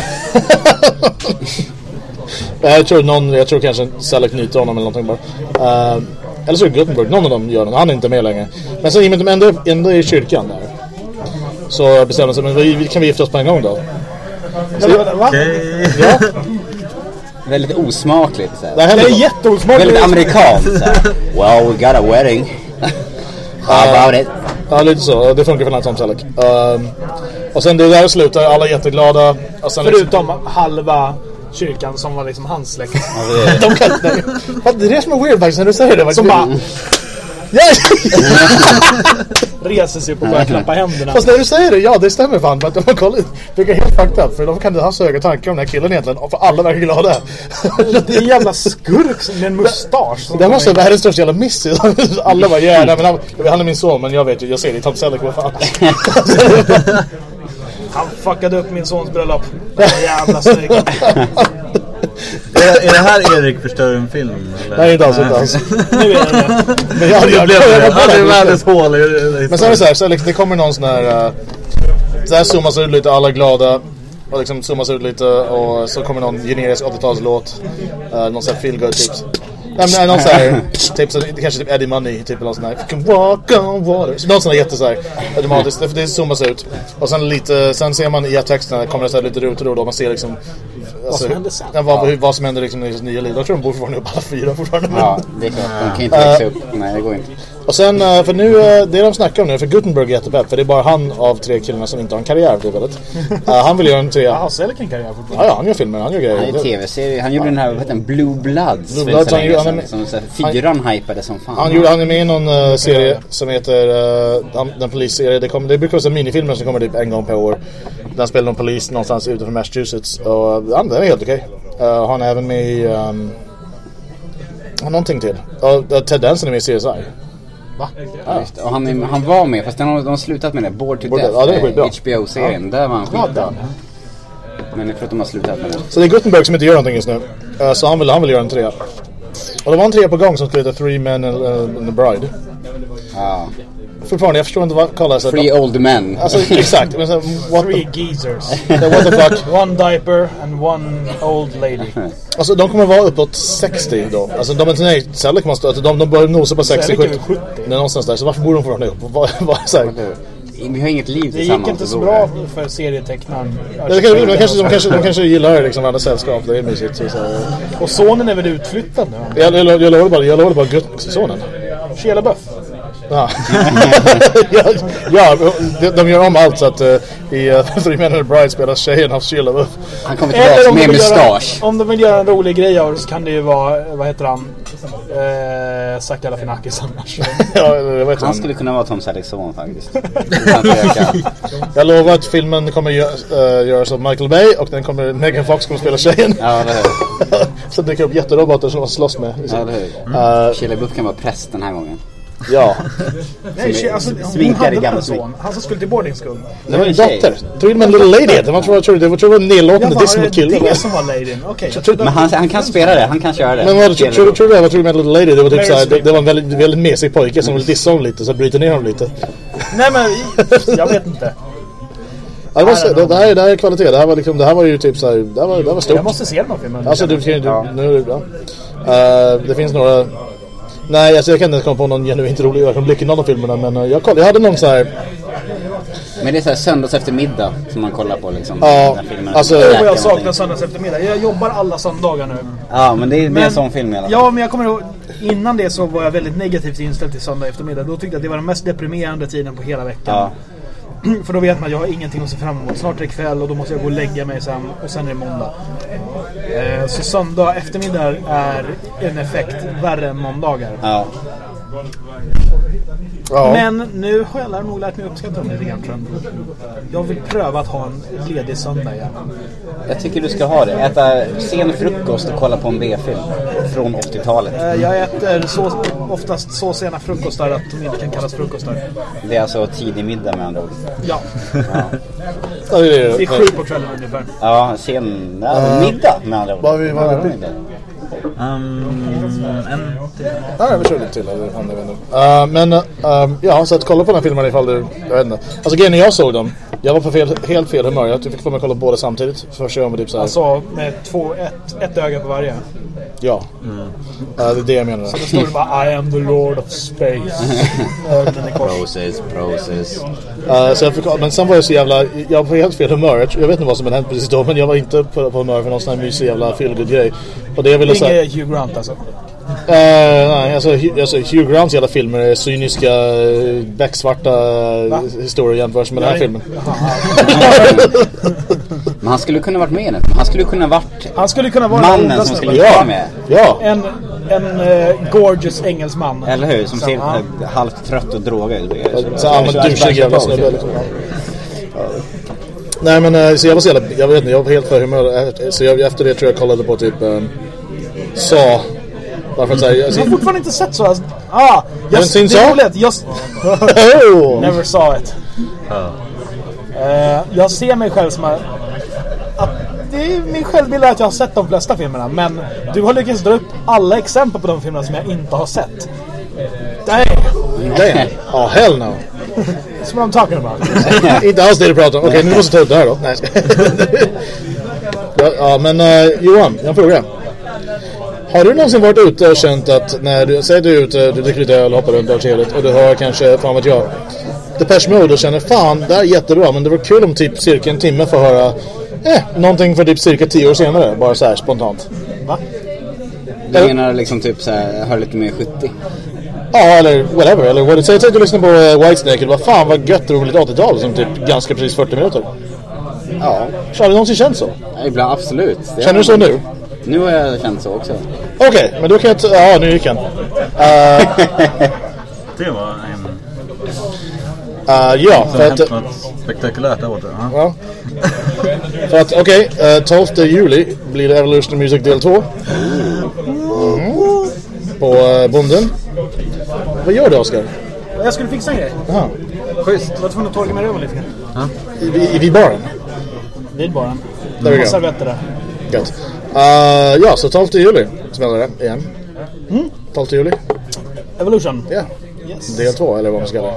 jag tror någon, jag tror kanske Selleck knyter honom eller någonting bara. Uh, eller så är det Gutenberg, någon av dem gör det. Han är inte med längre. Men sen i och med att de ändå, ändå är i kyrkan där. Så bestämde de sig, men vi, kan vi gifta oss på en gång då? Så? Okej. ja, Väldigt osmakligt. Så här. det är jätteosmakligt. Väldigt amerikanskt. så här. Well, we got a wedding. How about it? Ja, lite så. Det funkar för Night Tom Selleck. Um, och sen det där slutar, alla är jätteglada. Och sen liksom- Förutom halva kyrkan som var liksom hans släkt. de kan inte... Det är det som är weird faktiskt när du säger det. Som bara Ja! reser sig upp och börjar klappa händerna. Fast när du säger det, ja det stämmer fan. För att de har kollat, är helt fucked up. För de kan inte ha så höga tankar om den här killen egentligen. För alla verkar glada. Det är en jävla skurk med en mustasch. Det måste vara världens största jävla miss. Alla bara yeah, nej, men han, han är min son men jag vet ju, jag ser det i Tom Selleck, vad fan. Han fuckade upp min sons bröllop. Jävla snygg. Är, är det här Erik förstör en film? Eller? Nej inte alls, inte alls. Nu är det det. Men jag, jag, blev det. Ja, det är världens hål Men sen är det så här, så liksom, det kommer någon sån här... Uh, så här zoomas ut lite, alla glada. Och liksom zoomas ut lite och så kommer någon generisk 80-talslåt. Uh, någon sån här feel good typ. Nej men någon sån här, typ, så, det kanske typ Eddie Money, typ eller någon sån här. You can walk on water. Någon sån här jätte så här, automatiskt, det, det zoomas ut. Och sen lite, sen ser man i texterna kommer det så här lite rutor och då man ser liksom alltså, som händer sen. Ja, vad, vad som händer liksom i nya liv. Jag tror de bor fortfarande upp alla fyra fortfarande. Ja, det är klart. De kan ju inte växa upp. Nej, det går inte. Och sen, eh, för nu, eh, det de snackar om nu, för Gutenberg är jättepepp, för det är bara han av tre killarna som inte har en karriär för tillfället. Uh, han vill göra en trea. Jaha, Selleck en karriär fortfarande. Ja, ja, han gör filmer, han gör grejer. Han är tv-serie. Han gjorde den här, vad heter den? Blue Bloods. Blue Bloods, han han med- Som så här, fyran hypade som fan. Han, gjorde, han är med i någon eh, serie som heter uh, han- Den polisserie. Det, det brukar vara minifilmer som kommer typ en gång per år. Den spelar någon polis någonstans utanför Massachusetts. Och ja, den är helt okej. Uh, han är även med i... Um, ja, någonting till. Uh, Ted Danson är med i CSI. Ja, just det. Och han, är, han var med, fast den har, de har slutat med det. Bored to Bored Death. ja, den är eh. HBO-serien. Där var han Ja, skitbra. den. Men jag tror att de har slutat med det. Så det är Gutenberg som inte gör någonting just nu. Eh, så han vill, han vill göra en trea. Och det var en trea på gång som skulle heta Three Men and, uh, and a Bride. Ja. Fortfarande, jag förstår inte vad kallar det. Three old men. Alltså exakt. Men så, what, Three the, geezers. what the fuck. One diaper and one old lady. Alltså de kommer vara uppåt 60 då. Alltså de är inte nej, Selleck måste, alltså, de, de börjar nosa på 60, Selleck är 70. väl 70? Nej, någonstans där. Så varför bor de fortfarande upp? Vad, vad, så här. Vi har inget liv Det tillsammans. gick inte så bra för serietecknaren. Det kan, de, kanske, de, kanske, de kanske gillar liksom varandras sällskap. Det är mysigt. Så, så. Och sonen är väl utflyttad nu? jag, jag, jag lovade bara, jag lovade bara Gut-sonen. Shia LaBeouf. Ja. ja, ja, de, de gör om allt så att uh, i uh, Three Men and a Bride spelas tjejen av Shia LaBeouf. Han kommer tillbaka om med de, vill göra, mustasch. om de vill göra en rolig grej av det så kan det ju vara, vad heter han? Eh, Zac Galifianakis annars. ja, Han inte. skulle kunna vara Tom Sellecks son faktiskt. Jag lovar att filmen kommer gö- uh, göras av Michael Bay och den kommer, Megan Fox kommer spela tjejen. Ja, eller hur? så det dyker upp jätterobotar som man slåss med. Ja, eller hur? Uh, Shia LaBeouf kan vara präst den här gången. Ja. Nej, Shia- alltså, hon hade väl en son? Han som skulle till boarding school. Det var en Dotter. tjej. Three Men Little Lady den. Man tror, jag tror, det var, tror det var en nedlåtande diss mot det killen. det som var ladyn? Okej. tror- Men han, han kan spela det. Han kan köra det. Men vad, tror, tror, tror du det var True Man Little Lady? Det var typ såhär, det, det var en väldigt, väldigt mesig pojke som ville dissa honom lite, så bryter ner honom lite. Nej men, jag vet inte. Ja, det, var, det, det, här, är- det här är kvalitet. Det här var, liksom, det här var ju typ såhär, det här var, det här var stort. Jag måste se den här filmen. Alltså du kan ju, du, nu är det bra. Eh, det finns några... Nej, alltså jag kan inte komma på någon genuint rolig ögonblick i någon av filmerna, men eh, jag, koll, jag hade någon så här. Men det är så här söndags eftermiddag som man kollar på liksom. Ja, alltså- läka jag saknar söndags eftermiddag. Jag jobbar alla söndagar nu. Ja, men det är, det är en sån film i alla fall. Ja, men jag kommer ihåg. Innan det så var jag väldigt negativt inställd till söndag eftermiddag. Då tyckte jag att det var den mest deprimerande tiden på hela veckan. Ja. För då vet man att jag har ingenting att se fram emot. Snart är det kväll och då måste jag gå och lägga mig sen. Och sen är det måndag. Eh, så söndag eftermiddag är en effekt värre än måndagar. Ja. Ja. Men nu har jag nog lärt mig uppskatta dem lite grann tror jag. Jag vill pröva att ha en ledig söndag igen. Jag tycker du ska ha det. Äta sen frukost och kolla på en B-film. Från 80-talet. Eh, Jag äter så, oftast så sena frukostar att de inte kan kallas frukostar. Det är alltså tidig middag med andra ord. Ja, Ja, det är det är det. sju på kvällen ungefär. Ja, sen... Ja, middag med andra ord. Vad vi- vad vi- Middag. Um, en till. Nej, vi kör lite till. Eller, jag vet inte. Äh, men äh, ja, så att kolla på den här filmen ifall du... Jag vet inte. Alltså grejen när jag såg dem. Jag var på fel, helt fel humör. Jag fick få mig att kolla båda samtidigt. Första gången typ såhär. Alltså med två, ett, ett öga på varje. Ja. Ja, det är det jag menar. Så då står det bara I am the Lord of Space. Process, process. Uh, så jag fick, men sen var jag så jävla, jag var på helt fel humör. Jag, vet inte vad som hade hänt precis då, men jag var inte på, på humör för någon sån här mysig jävla feelgood grej. Och det jag ville säga... Inget Hugh Grant alltså. Uh, nej, alltså, alltså Hugh Grants jävla filmer är cyniska, eh, becksvarta Va? historier jämfört med den här filmen. Men han skulle kunna varit med i den. Han skulle kunna varit Han skulle kunna vara mannen som skulle Ja, med. ja. En, en eh, gorgeous engelsman. Eller hur? Som ser ja. eh, halvt trött och drogad ut. Så allmänt douchig jävla snubbe liksom. Nej men eh, så jag var så jävla, jag vet inte, jag var helt för humör. Eh, Så jag, efter det tror jag kollade på typ um, Sa. Bara för att säga, jag, Jag har fortfarande inte sett så. Alltså, ah, jag, inte sett det är så? roligt. Jag, oh! never saw it. Eh, jag ser mig själv som att, att det är min självbild är att jag har sett de flesta filmerna. Men du har lyckats dra upp alla exempel på de filmerna som jag inte har sett. Damn! Damn. Oh hell no. That's what I'm talking about. inte alls det du pratar om. Okej, nu måste jag ta upp det här då. Nej, ja, men uh, Johan, jag har en fråga. Har du någonsin varit ute och känt att när du, säg du är ute, du dricker lite öl hoppar runt och trevligt och du hör kanske, fan vet jag, Depeche Mode och känner fan, det här är jättebra men det var kul om typ cirka en timme få höra eh, någonting för typ cirka tio år senare, bara så här spontant. Va? Du menar liksom typ såhär, hör lite mer 70? Ja, eller whatever. Eller what, säg att du lyssnar på uh, Whitesnake och bara fan vad gött roligt 80-tal som typ ganska precis 40 minuter. Ja, Så har du någonsin känt så? ibland absolut. Det Känner du så nu? Nu har jag känt så också. Okej, men då kan jag ta... Ja, nu gick han. Uh, Det var en... uh, ja, för att... något spektakulärt där borta. Ja. Ja. För att, okej, eh, 12 juli blir det Evolution Music del 2. Mm. På uh, Bonden. Vad gör du, Oskar? Jag skulle fixa en grej. Jaha. Schysst. Jag var tvungen att torka mig röven lite grann. I, i, vid baren? Vid baren. We Och go. servetter där. Gött. Uh, ja, så 12 juli smäller det igen. 12 juli. Evolution. Ja. Yes. Del 2, eller vad man ska kalla.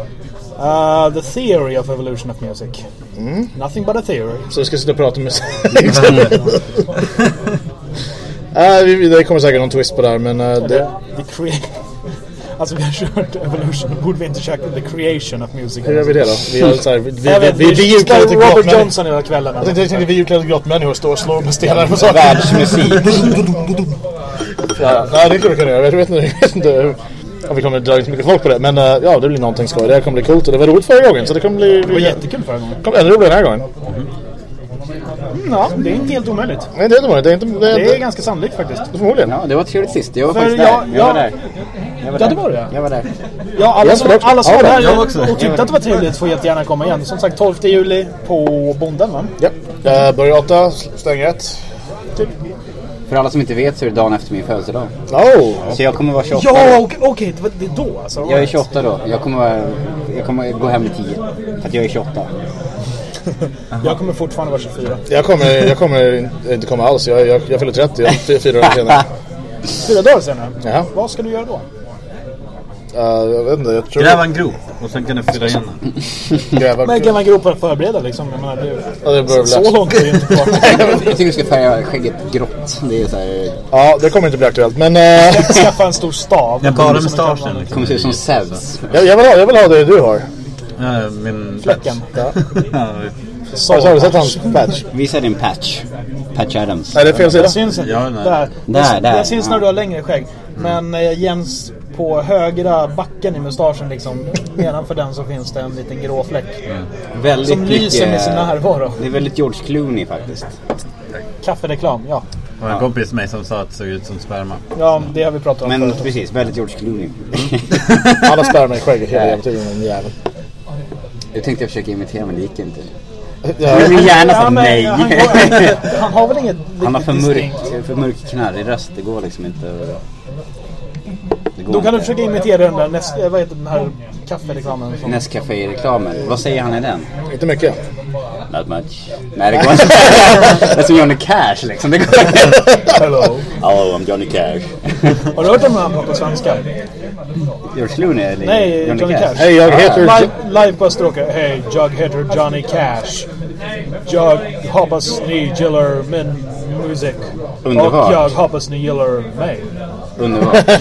Uh, the theory of evolution of music. Nothing but a theory. Så vi ska sitta och prata med... uh, vi, vi- det kommer säkert någon twist på det här, men uh, det... The crea- alltså vi har kört evolution. Borde vi inte köra the creation of music? Hur gör vi det då? Vi, har, så här, vi, vi, Jag vi, vet, vi, vi, vi är utklädda till Robert. Johnson hela kvällen. Jag tänkte, jag tänkte vi är utklädda till grottmänniskor står och slår med stenar på saker. Världsmusik. Ja, nej, det kan vi kunna göra. Jag vet inte, jag vet inte hur- om vi kommer dra in så mycket folk på det. Men eh, ja, det blir någonting skoj. Det här kommer bli coolt och det var roligt förra gången. Så det kommer bli... Det var jättekul förra gången. kommer ännu roligare den här gången. Mm, ja, det är inte helt omöjligt. Nej, det är inte omöjligt. Det är inte... Det är, Det är ganska sannolikt faktiskt. Förmodligen. Ja, det var trevligt sist. Jag var För faktiskt jag- där. Jag var jag- där. Var Ja, det var det. Jag var där. Ja, alla som, alla som Ja, var där jag också. och tyckte att det var trevligt får jättegärna komma igen. Som sagt, 12 juli på Bonden va? Ja. Uh, börjar åtta, stänger ett. För alla som inte vet så är det dagen efter min födelsedag. Oh! Så jag kommer vara 28. Ja, okej, det var- det är då alltså. Jag är 28 då. Jag kommer, jag kommer gå hem vid 10. För att jag är 28. Jag kommer fortfarande vara 24. Jag kommer, jag kommer inte komma alls. Jag, jag, jag fyller 30. Jag, fyra, fyra år senare. Fyra dagar senare. Jaha. Vad ska du göra då? Uh, jag vet inte. Jag tror... Gräva en grop och sen kan du fylla igen den. Gräva. Men kan man och förbereda liksom? Jag menar, det, Ja, det börjar bli så långt är det inte kvar. Jag tycker du ska färga skägget grått. Det är så här, Ja, det kommer inte bli aktuellt. Men uh, Skaffa en stor stav. Ja, bara mustaschen liksom. kommer se ut som Zeus. jag, jag, vill ha, jag vill ha det du har. Ja, min... Fläcken. Ja. Har, har du sett hans patch? Visa din patch. Patch Adams. Är det fel sida? Det syns inte. Ja, nej. där. Där, det, där, det syns ja. när du har längre skägg. Men eh, Jens, på högra backen i mustaschen liksom, nedanför den så finns det en liten grå fläck. Väldigt Som lyser med sin närvaro. Det är väldigt George Clooney faktiskt. Kaffereklam, ja. Det var en kompis med mig som sa att det såg ut som sperma. Ja, det har vi pratat om Men förut. precis, väldigt George Clooney. Han har sperma i skägget hela tiden, den jäveln. Jag tänkte jag försöka imitera men det gick inte. Ja, Min hjärna sa Ja, men nej. Han, går, han har väl inget Han har för mörk, för mörk knarrig röst. Det går liksom inte. Då kan du försöka imitera den där, näst, eh, vad heter den här kaffereklamen? Som... Nescafé-reklamen. Vad säger han i den? inte mycket. Not much. Nej, det går inte. det är som Johnny Cash liksom. Det går Hello. Hello, I'm Johnny Cash. Har du hört om han pratar svenska? George Clooney eller Nej, Johnny, Cash. Hej, jag heter... Live, live på Österåker. Hej, jag heter Johnny Cash. Jag hoppas ni gillar min musik. Underbart. Och jag hoppas ni gillar mig. Underbart.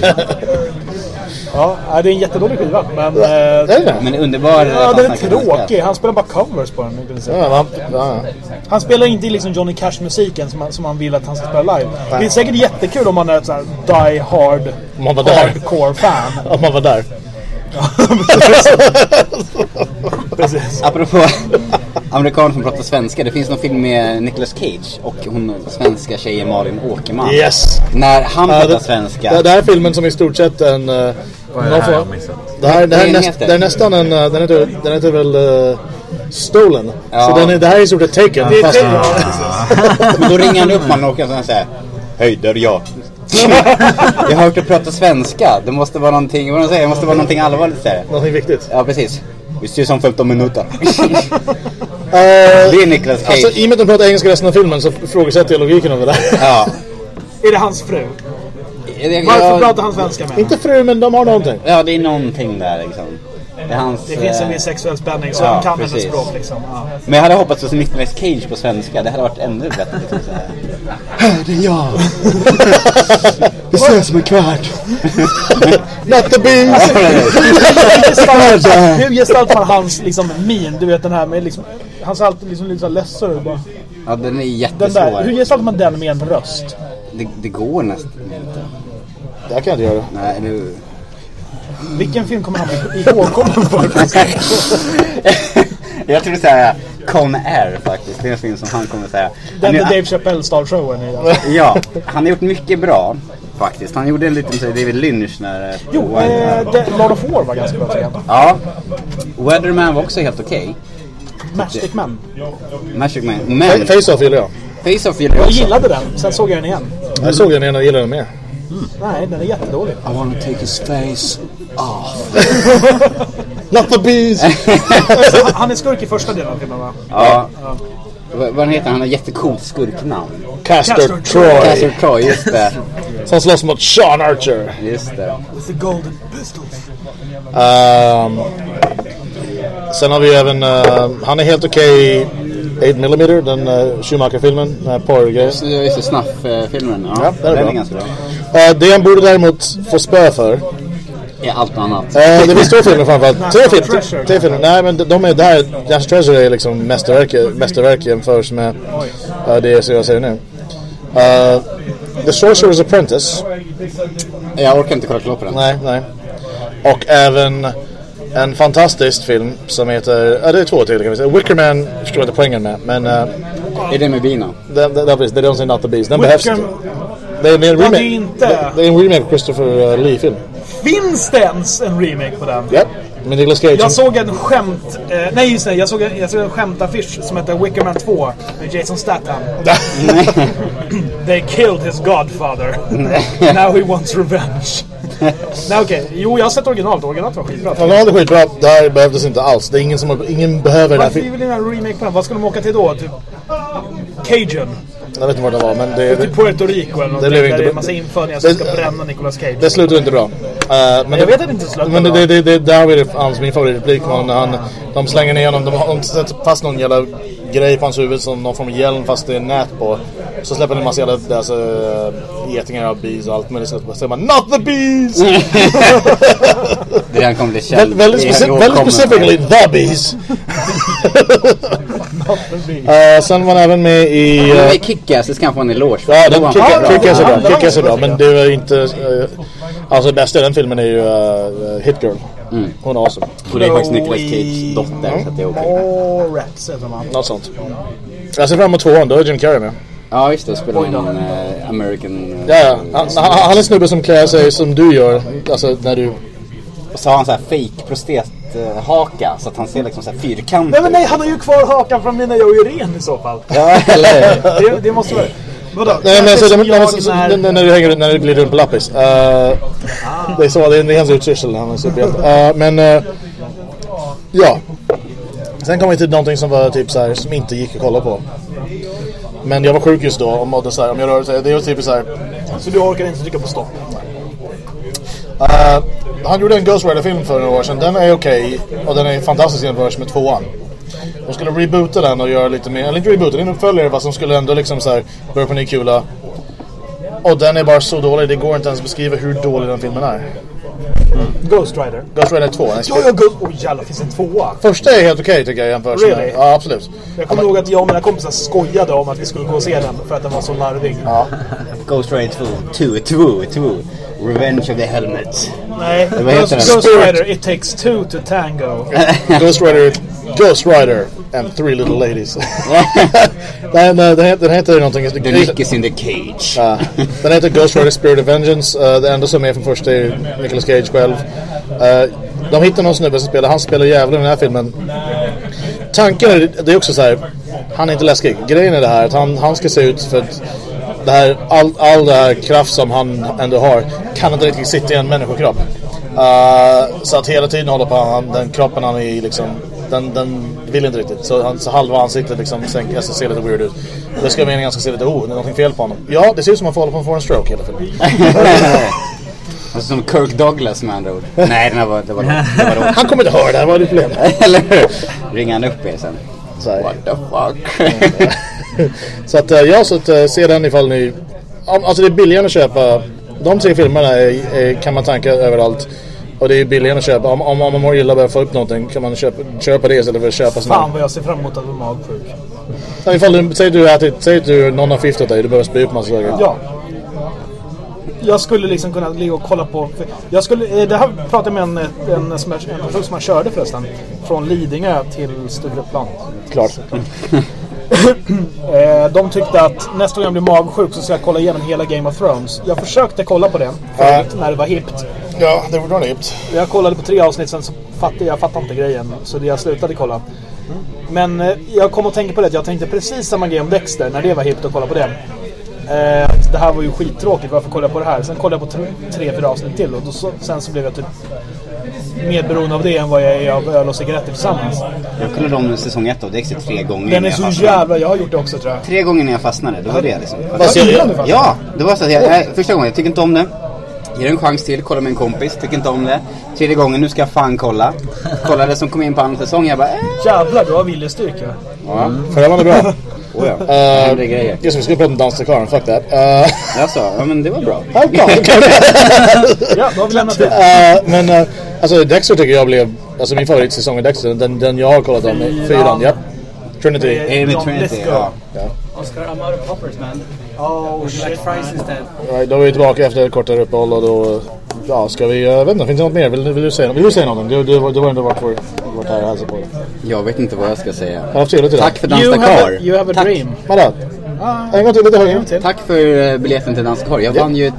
Ja, nej, det är en jättedålig skiva. Men... Eh, Är det? Men underbar ja, den är han svenska. tråkig. Han spelar bara covers på den. Ja, man, ja. Han spelar inte liksom Johnny Cash-musiken som, han- som han vill att han ska spela live. Det är säkert jättekul om man är ett så här die hard, man var hardcore-fan. Om man var där. Precis. Apropå amerikaner som pratar svenska. Det finns någon film med Nicolas Cage och hon svenska tjejen Malin Åkerman. Yes! När han Ja, pratar det, svenska. det, det här är filmen som i stort sett en... Uh, Vad är det här jag har missat? det, här, det, här näst, det är nästan en... eh, den, heter, den heter väl... Uh, Stolen. Ja. Så den är, det här är i stort sett Taken. Det är fast, Taken. Men då ringer han upp Malin Åkerman och säger Hej, där är jag. jag har hört dig prata svenska. Det måste vara någonting, vad de säger, det måste vara någonting allvarligt säger. Någonting viktigt. Ja, precis. Vi ses om 15 minuter. Uh, Det är Nicolas Cage. Alltså i och med att de pratar engelska resten av filmen så ifrågasätter jag logiken av det där. Ja. Är det hans fru? Varför pratar han svenska med Inte fru men de har någonting. ja, det är någonting där liksom. Det är hans... Det finns en eh, viss sexuell spänning så ja, han kan hennes språk liksom. Ja. Men jag hade hoppats att Nicolas Cage på svenska. Det hade varit ännu bättre. Liksom, här. Det är jag. Vi ses om en kvart. Not the bees. Hur gestaltar man hans liksom, min? Du vet den här med liksom... Han ser alltid liksom lite så ledsen ut bara. Ja, den är Den där, jättesvår. hur gestaltar man den med en röst? Det, det går nästan inte. Det här kan jag inte göra. Nej, nu... Vilken film kommer han ihågkommen för? jag tror säga Con Air faktiskt. Det är en film som han kommer säga. Den är- Dave Chappelle star showen i. Ja, han har gjort mycket bra faktiskt. Han gjorde en liten så David Lynch när... eh, Jo, eh, The Lord of War var ganska bra tycker jag. Ja. Weatherman var också helt okej. Matchstick Man. Magic Man. Men Face-Off gillar jag. Face-Off gillade jag Jag också. gillade den, sen såg jag den igen. Jag såg den igen och gillade den mer. Nej, den är jättedålig. I wanna take his face off. Not the bees. Han- Han är skurk i första delen av filmen va? Ja. Vad vad heter han? Han har jättecoolt skurknamn. Castor Troy. Castle Troy, just det. Som slåss mot Sean Archer. Just det. With the golden pistols. Ehm, sen har vi även, eh, han är helt okej i 8mm, den uh, Schumacher-filmen, den här porrgrejen. Just det, Snuff-filmen. Ja, Ja, det är den bra. är ganska bra. Uh, det han borde däremot få spö för, Ja, allt annat. uh, det finns två filmer framförallt. Tre, film, tre filmer, nej men de- är där, National Treasure är liksom mästerverk, mästerverk jämförs med uh, det jag säger nu. Uh, The Sorcerer's Apprentice, Jag orkar inte kolla klart på den. nej, nej. Och även en fantastisk film som heter, ja det är två till kan vi säga. Wickerman förstår jag inte poängen med, men uh, Är det med bina? Det, det, det, det är de som är Not the Beast. Den behövs inte. Det är en remake. det är är en remake på Christopher Lee-film. Finns det ens en remake på den? Ja. Med Nicolas Cage. Jag såg en skämt... Eh, nej just det, jag såg, en- jag såg en skämtaffisch som heter Wickerman 2 med Jason Statham. They killed his godfather. Now he wants revenge. nej okej, jo jag har sett originalet. Originalet var skitbra. Det var skitbra. Det här behövdes inte alls. Det är ingen som ingen behöver den här Varför vill ni ha en remake på den? Vad ska de åka till då? Typ Cajun? Jag vet inte vad det var men det, Till det, Puerto Rico eller någonting. blev där inte det är bra. en massa infödingar som Det- ska bränna Nicolas Cage. det slutade inte bra. Uh, men Jag vet att det inte slutade Men det, det, det, det, där det hans, min favoritreplik. Man, han, de slänger ner honom. De, de sätter fast någon jävla grej på hans huvud som någon form av hjälm fast det är nät på. Så släpper de en massa jävla alltså, uh, getingar och bees och allt möjligt. Så säger man Not the bees! Det är han kommer bli Vä- känd. väldigt, i- speci- i väldigt specifically the bees. uh, sen var han även med i... Han Uh, i Kick-Ass, det ska han få en eloge för. ja, den han. Kick-Ass är Ja, bra. Kick-Ass är bra. Men det är inte... Uh, alltså det bästa i den filmen är ju uh, Hit Girl. Hon är awesome. Och det är faktiskt Nicolas Cage dotter, så att det är okej. Moretz heter man. Något sånt. Jag ser fram emot tvåan. Då är Jim Carrey med. Ja, just det. Spelar en eh, American... eh, Ja, ja. Han, han, är en snubbe som klär sig som du gör. Alltså när du... Och så har han så här fake prostet haka så att han ser liksom så här fyrkantig Nej men nej, han har ju kvar hakan från mina jag är ren i så fall. Ja, eller Det, det måste vara... Vadå? Nej men alltså, det, när- du hänger när du glider runt på lappis. Uh, Det är så, det är, hans utstyrsel. Han är superhjälte. Uh, men uh, ja. Sen kom vi till någonting som var typ så här, som inte gick att kolla på. Men jag var sjuk just då och mådde så här, om jag rörde det var typ så här. Så du orkar inte trycka på stopp? Uh, han gjorde en Ghost Rider-film för några år sedan. Den är okej och den är fantastisk jämfört med tvåan. De skulle reboota den och göra lite mer, eller inte reboota, det är en uppföljare fast de skulle ändå liksom så här börja på ny kula. Och den är bara så dålig, det går inte ens beskriva hur dålig den filmen är. Ghost Rider? Ghost Rider 2. den är Ja, ja, Ghost... Oj jävlar, finns det en tvåa? Första är helt okej tycker jag jämfört Really? med... Ja, absolut. Jag kommer ihåg att jag och mina kompisar skojade om att vi skulle gå och se den för att den var så larvig. Ja. Ghost Rider 2, 2, 2, 2. Revenge of the Helmet. Nej, Vad heter Ghost, den? Ghost. Rider, It takes two to tango. Ghost Rider, Ghost Rider and Three Little Ladies. den, den, den, heter, den heter någonting... The Nick is in the cage. Ja. den heter Ghost Rider Spirit of Vengeance. Uh, det enda som är från första är Nicolas Cage själv. Uh, de hittar någon snubbe som spelar, han spelar jävlar i den här filmen. Tanken är, det är också så här, han är inte läskig. Grejen är det här att han, han ska se ut för att det här, all, all det här kraft som han ändå har kan inte riktigt sitta i en människokropp. Uh, så att hela tiden håller på han, den kroppen han är i liksom, den, den vill inte riktigt. Så, han, så halva ansiktet liksom sänk, alltså, ser lite weird ut. Det ska meningen ska se lite, oh, det är någonting fel på honom. Ja, det ser ut som att han får, får en stroke hela tiden. Som Kirk Douglas med andra ord. Nej, den var, det var, det var. Han kommer inte höra det här, vad är ditt problem? Eller hur? Ringer han upp er sen? What the fuck? så att, eh, ja, så att, eh, se den ifall ni... Alltså det är billigare att köpa... De tre filmerna är, är, kan man tanka överallt. Och det är billigare att köpa. Om, om, om man och börjar få upp någonting kan man köpa, köpa det istället för att köpa såna Fan vad jag ser fram emot att bli magsjuk. Ja, ifall du, säg du ätit, säg att du, någon har förgiftat dig, du behöver spy upp massa saker. Ja. Jag skulle liksom kunna ligga och kolla på... Jag skulle, eh, det här pratade jag med en, en, jag- en person som jag körde förresten. Från Lidingö till Stureplan. Klart. Eh, de tyckte att nästa gång jag blir magsjuk så ska jag kolla igenom hela Game of Thrones. Jag försökte kolla på det förut när det var hippt. Ja, det var djupt. Jag kollade på tre avsnitt sen så fattade jag fattade inte grejen. Så jag slutade kolla. Men eh, jag kom att tänka på det att jag tänkte precis samma grej om Dexter när det var hippt att kolla på det. Eh, det här var ju skittråkigt, varför kollar jag på det här? Sen kollade jag på tre, tre fyra avsnitt till och då, så, sen så blev jag typ mer beroende av det än vad jag är av öl och cigaretter tillsammans. Jag kollade om säsong ett av Dexter tre gånger. Den är jag så fastnade. jävla... Jag har gjort det också tror jag. Tre gånger när jag fastnade, det var det liksom. Vad ser Innan du? du fastnade. Ja, det var så att jag, jag, första gången, jag tycker inte om det. Ger det en chans till, kolla med en kompis, tycker inte om det. Tredje gången, nu ska jag fan kolla. Kollade som kom in på andra säsong, jag bara äh. Jävlar, du har viljestyrka. Ja, var det bra. oh ja. Uh, Händer grejer. just det, vi skulle prata om Danstrakaren, fuck that. Uh, Alltså, ja men det var bra. ja, bra. Ja, då har vi lämnat det. Uh, men uh, alltså Dexter tycker jag blev, alltså min favoritsäsong i Dexter, den, den jag har kollat om, är fyran, ja. Trinity. John Trinity? Lithgow. Ja. Oscar, I'm out of poppers, man. Oh shit. fries instead? Right, då är vi tillbaka efter ett kortare uppehåll och då, ja ska vi, jag vet inte, finns det något mer? Vill, vill du säga, vill du säga någonting? Du, du, du har ändå varit, varit, varit här och hälsat på. Jag vet inte vad jag ska säga. Idag. Tack för You have, Danstakar. a, you have a Tack. dream. Vadå? En gång till, lite högre. till. Tack för eh, biljetten till Danstakar. Jag vann ju.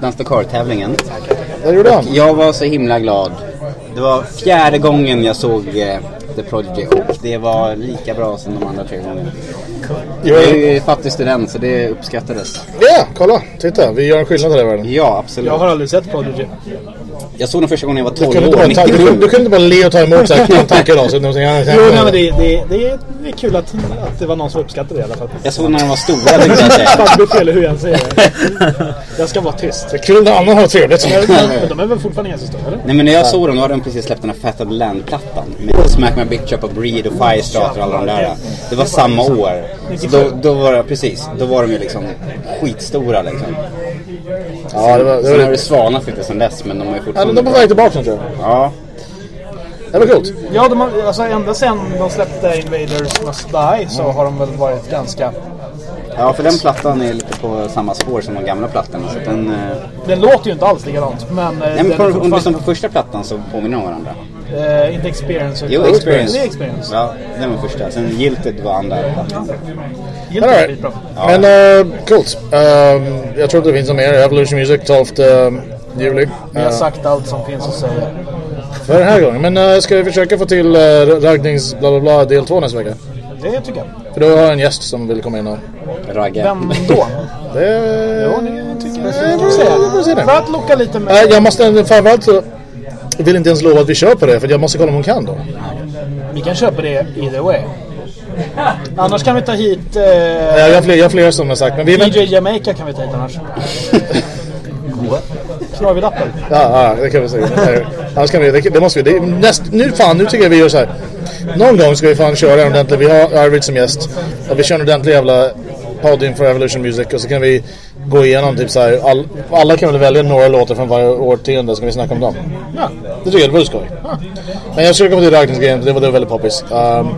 Det gjorde han. Jag var så himla glad. Det var fjärde gången jag såg eh, The Prodigy och det var lika bra som de andra tre gångerna. Jag är ju fattig student så det uppskattades. Ja, kolla. Titta, vi gör en skillnad här i världen. Ja, absolut. Jag har aldrig sett Prodigy. Jag såg den första gången jag var Du 12 kunde, inte år, bara ta, du, 97. kunde, du kunde inte bara le och ta emot tankar då. Så. Jo, nej, men det, det, det, är, det är kul att, att det var någon som uppskattade det i alla fall. Jag såg när de var stora tänkte jag säga. Fan, det fel hur jag säger det. Jag ska vara tyst. Det är kul när andra har trevligt. Men, men de är väl fortfarande ganska stora, eller? Nej men när jag såg dem då hade de precis släppt den här Fat Land-plattan. Med Smack My Bitch Up och Breed och Firestarter och alla de där. Det var samma år. Så då, då var det, precis, då var de ju liksom skitstora liksom. Ja, det var, det Sen har var, det svalnat lite sen dess men de är ja, fortfarande de är på väg tillbaka nu tror jag. Ja, Det var coolt. Ja, de har, alltså ända sen de släppte Invaders Must Die så har de väl varit ganska... ja för den plattan är lite på samma spår som de gamla plattorna. Så att den, eh, Den låter ju inte alls likadant, men... eh, nej men på, om du lyssnar på första plattan så påminner de varandra. Eh, inte Experience. Jo, Experience. Det är Experience. Ja, den var första. Sen Gilted var andra plattan. Gillt All är right. skitbra. Men uh, coolt. Um, jag tror inte det finns något mer. Evolution Music 12 um, juli. Vi har Uh, sagt allt som finns att säga. för den här gången. Men uh, ska vi försöka få till uh, Ragnings bla bla bla del 2 nästa vecka? Det tycker jag. För då har jag en gäst som vill komma in och... Ragge. Vem då? Det... Jo, ni tycker Eh, det. vi får se. Det. För att locka lite med... jag måste framförallt så... Jag vill inte ens lova att vi kör på det för jag måste kolla om hon kan då. Vi kan köpa det either way. Annars kan vi ta hit... Eh, Ja, jag har fler, jag har fler som har sagt. Men vi, men, DJ Jamaica kan vi ta hit annars. Slår vi lappen? ja, ja, det kan vi säga. Annars kan vi, det, det måste vi. Det, näst, nu fan, nu tycker jag vi gör så här. Någon gång ska vi fan köra en ordentlig. Vi har Arvid som gäst. Och vi kör en ordentlig jävla podd inför Evolution Music. Och så kan vi gå igenom typ så här. All, alla kan väl välja några låtar från varje årtionde. Så kan vi snacka om dem. Ja. Det tycker jag, det vore skoj. Men jag skulle komma till raggningsgrejen, det var, det var väldigt poppis. Um,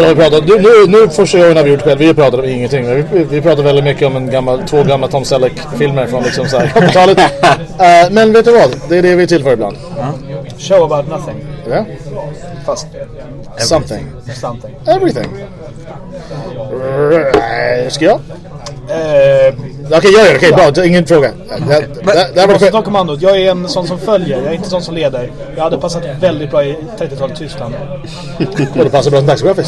då har vi pratat, nu, nu, nu första gången har vi gjort själv, vi har pratat om ingenting. Men vi, vi pratar väldigt mycket om en gammal, två gamla Tom Selleck-filmer från liksom så här 80-talet. Uh, men vet du vad? Det är det vi är till för ibland. Show about nothing. Ja? Fast Something. something. Everything. Ska jag? Eh, Okej, jag gör det. Okej, bra. Det är Ingen fråga. Det, det, det, var ta kommandot. Jag är en sån som följer. Jag är inte sån som leder. Jag hade passat väldigt bra i 30-talet Tyskland. Och det passar bra som taxichaufför.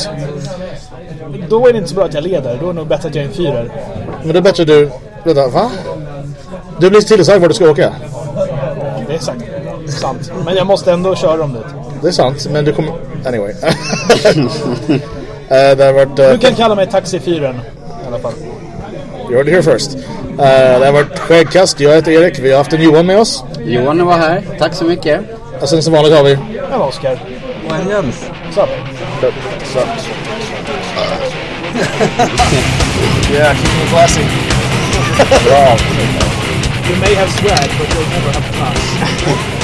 Då är det inte så bra att jag leder. Då är det nog bättre att jag är en fyrer. Men det är bättre du... Vänta, va? Du blir tillsagd var du ska åka. Det är sagt. Sant. Men jag måste ändå köra dem dit. Det är sant, men du kommer... Anyway. uh, det har varit... Uh, Du kan kalla mig taxifyren. I alla fall. You heard it here first. Uh, det har varit skäggkast. Jag heter Erik. Vi har haft en Johan med oss. Johan var här. Tack så mycket. Och sen som vanligt har vi... Jag var Oskar. Och en Jens. Så. Så. Yeah, keep it classy. Bra. You may have swag, but you'll never have class.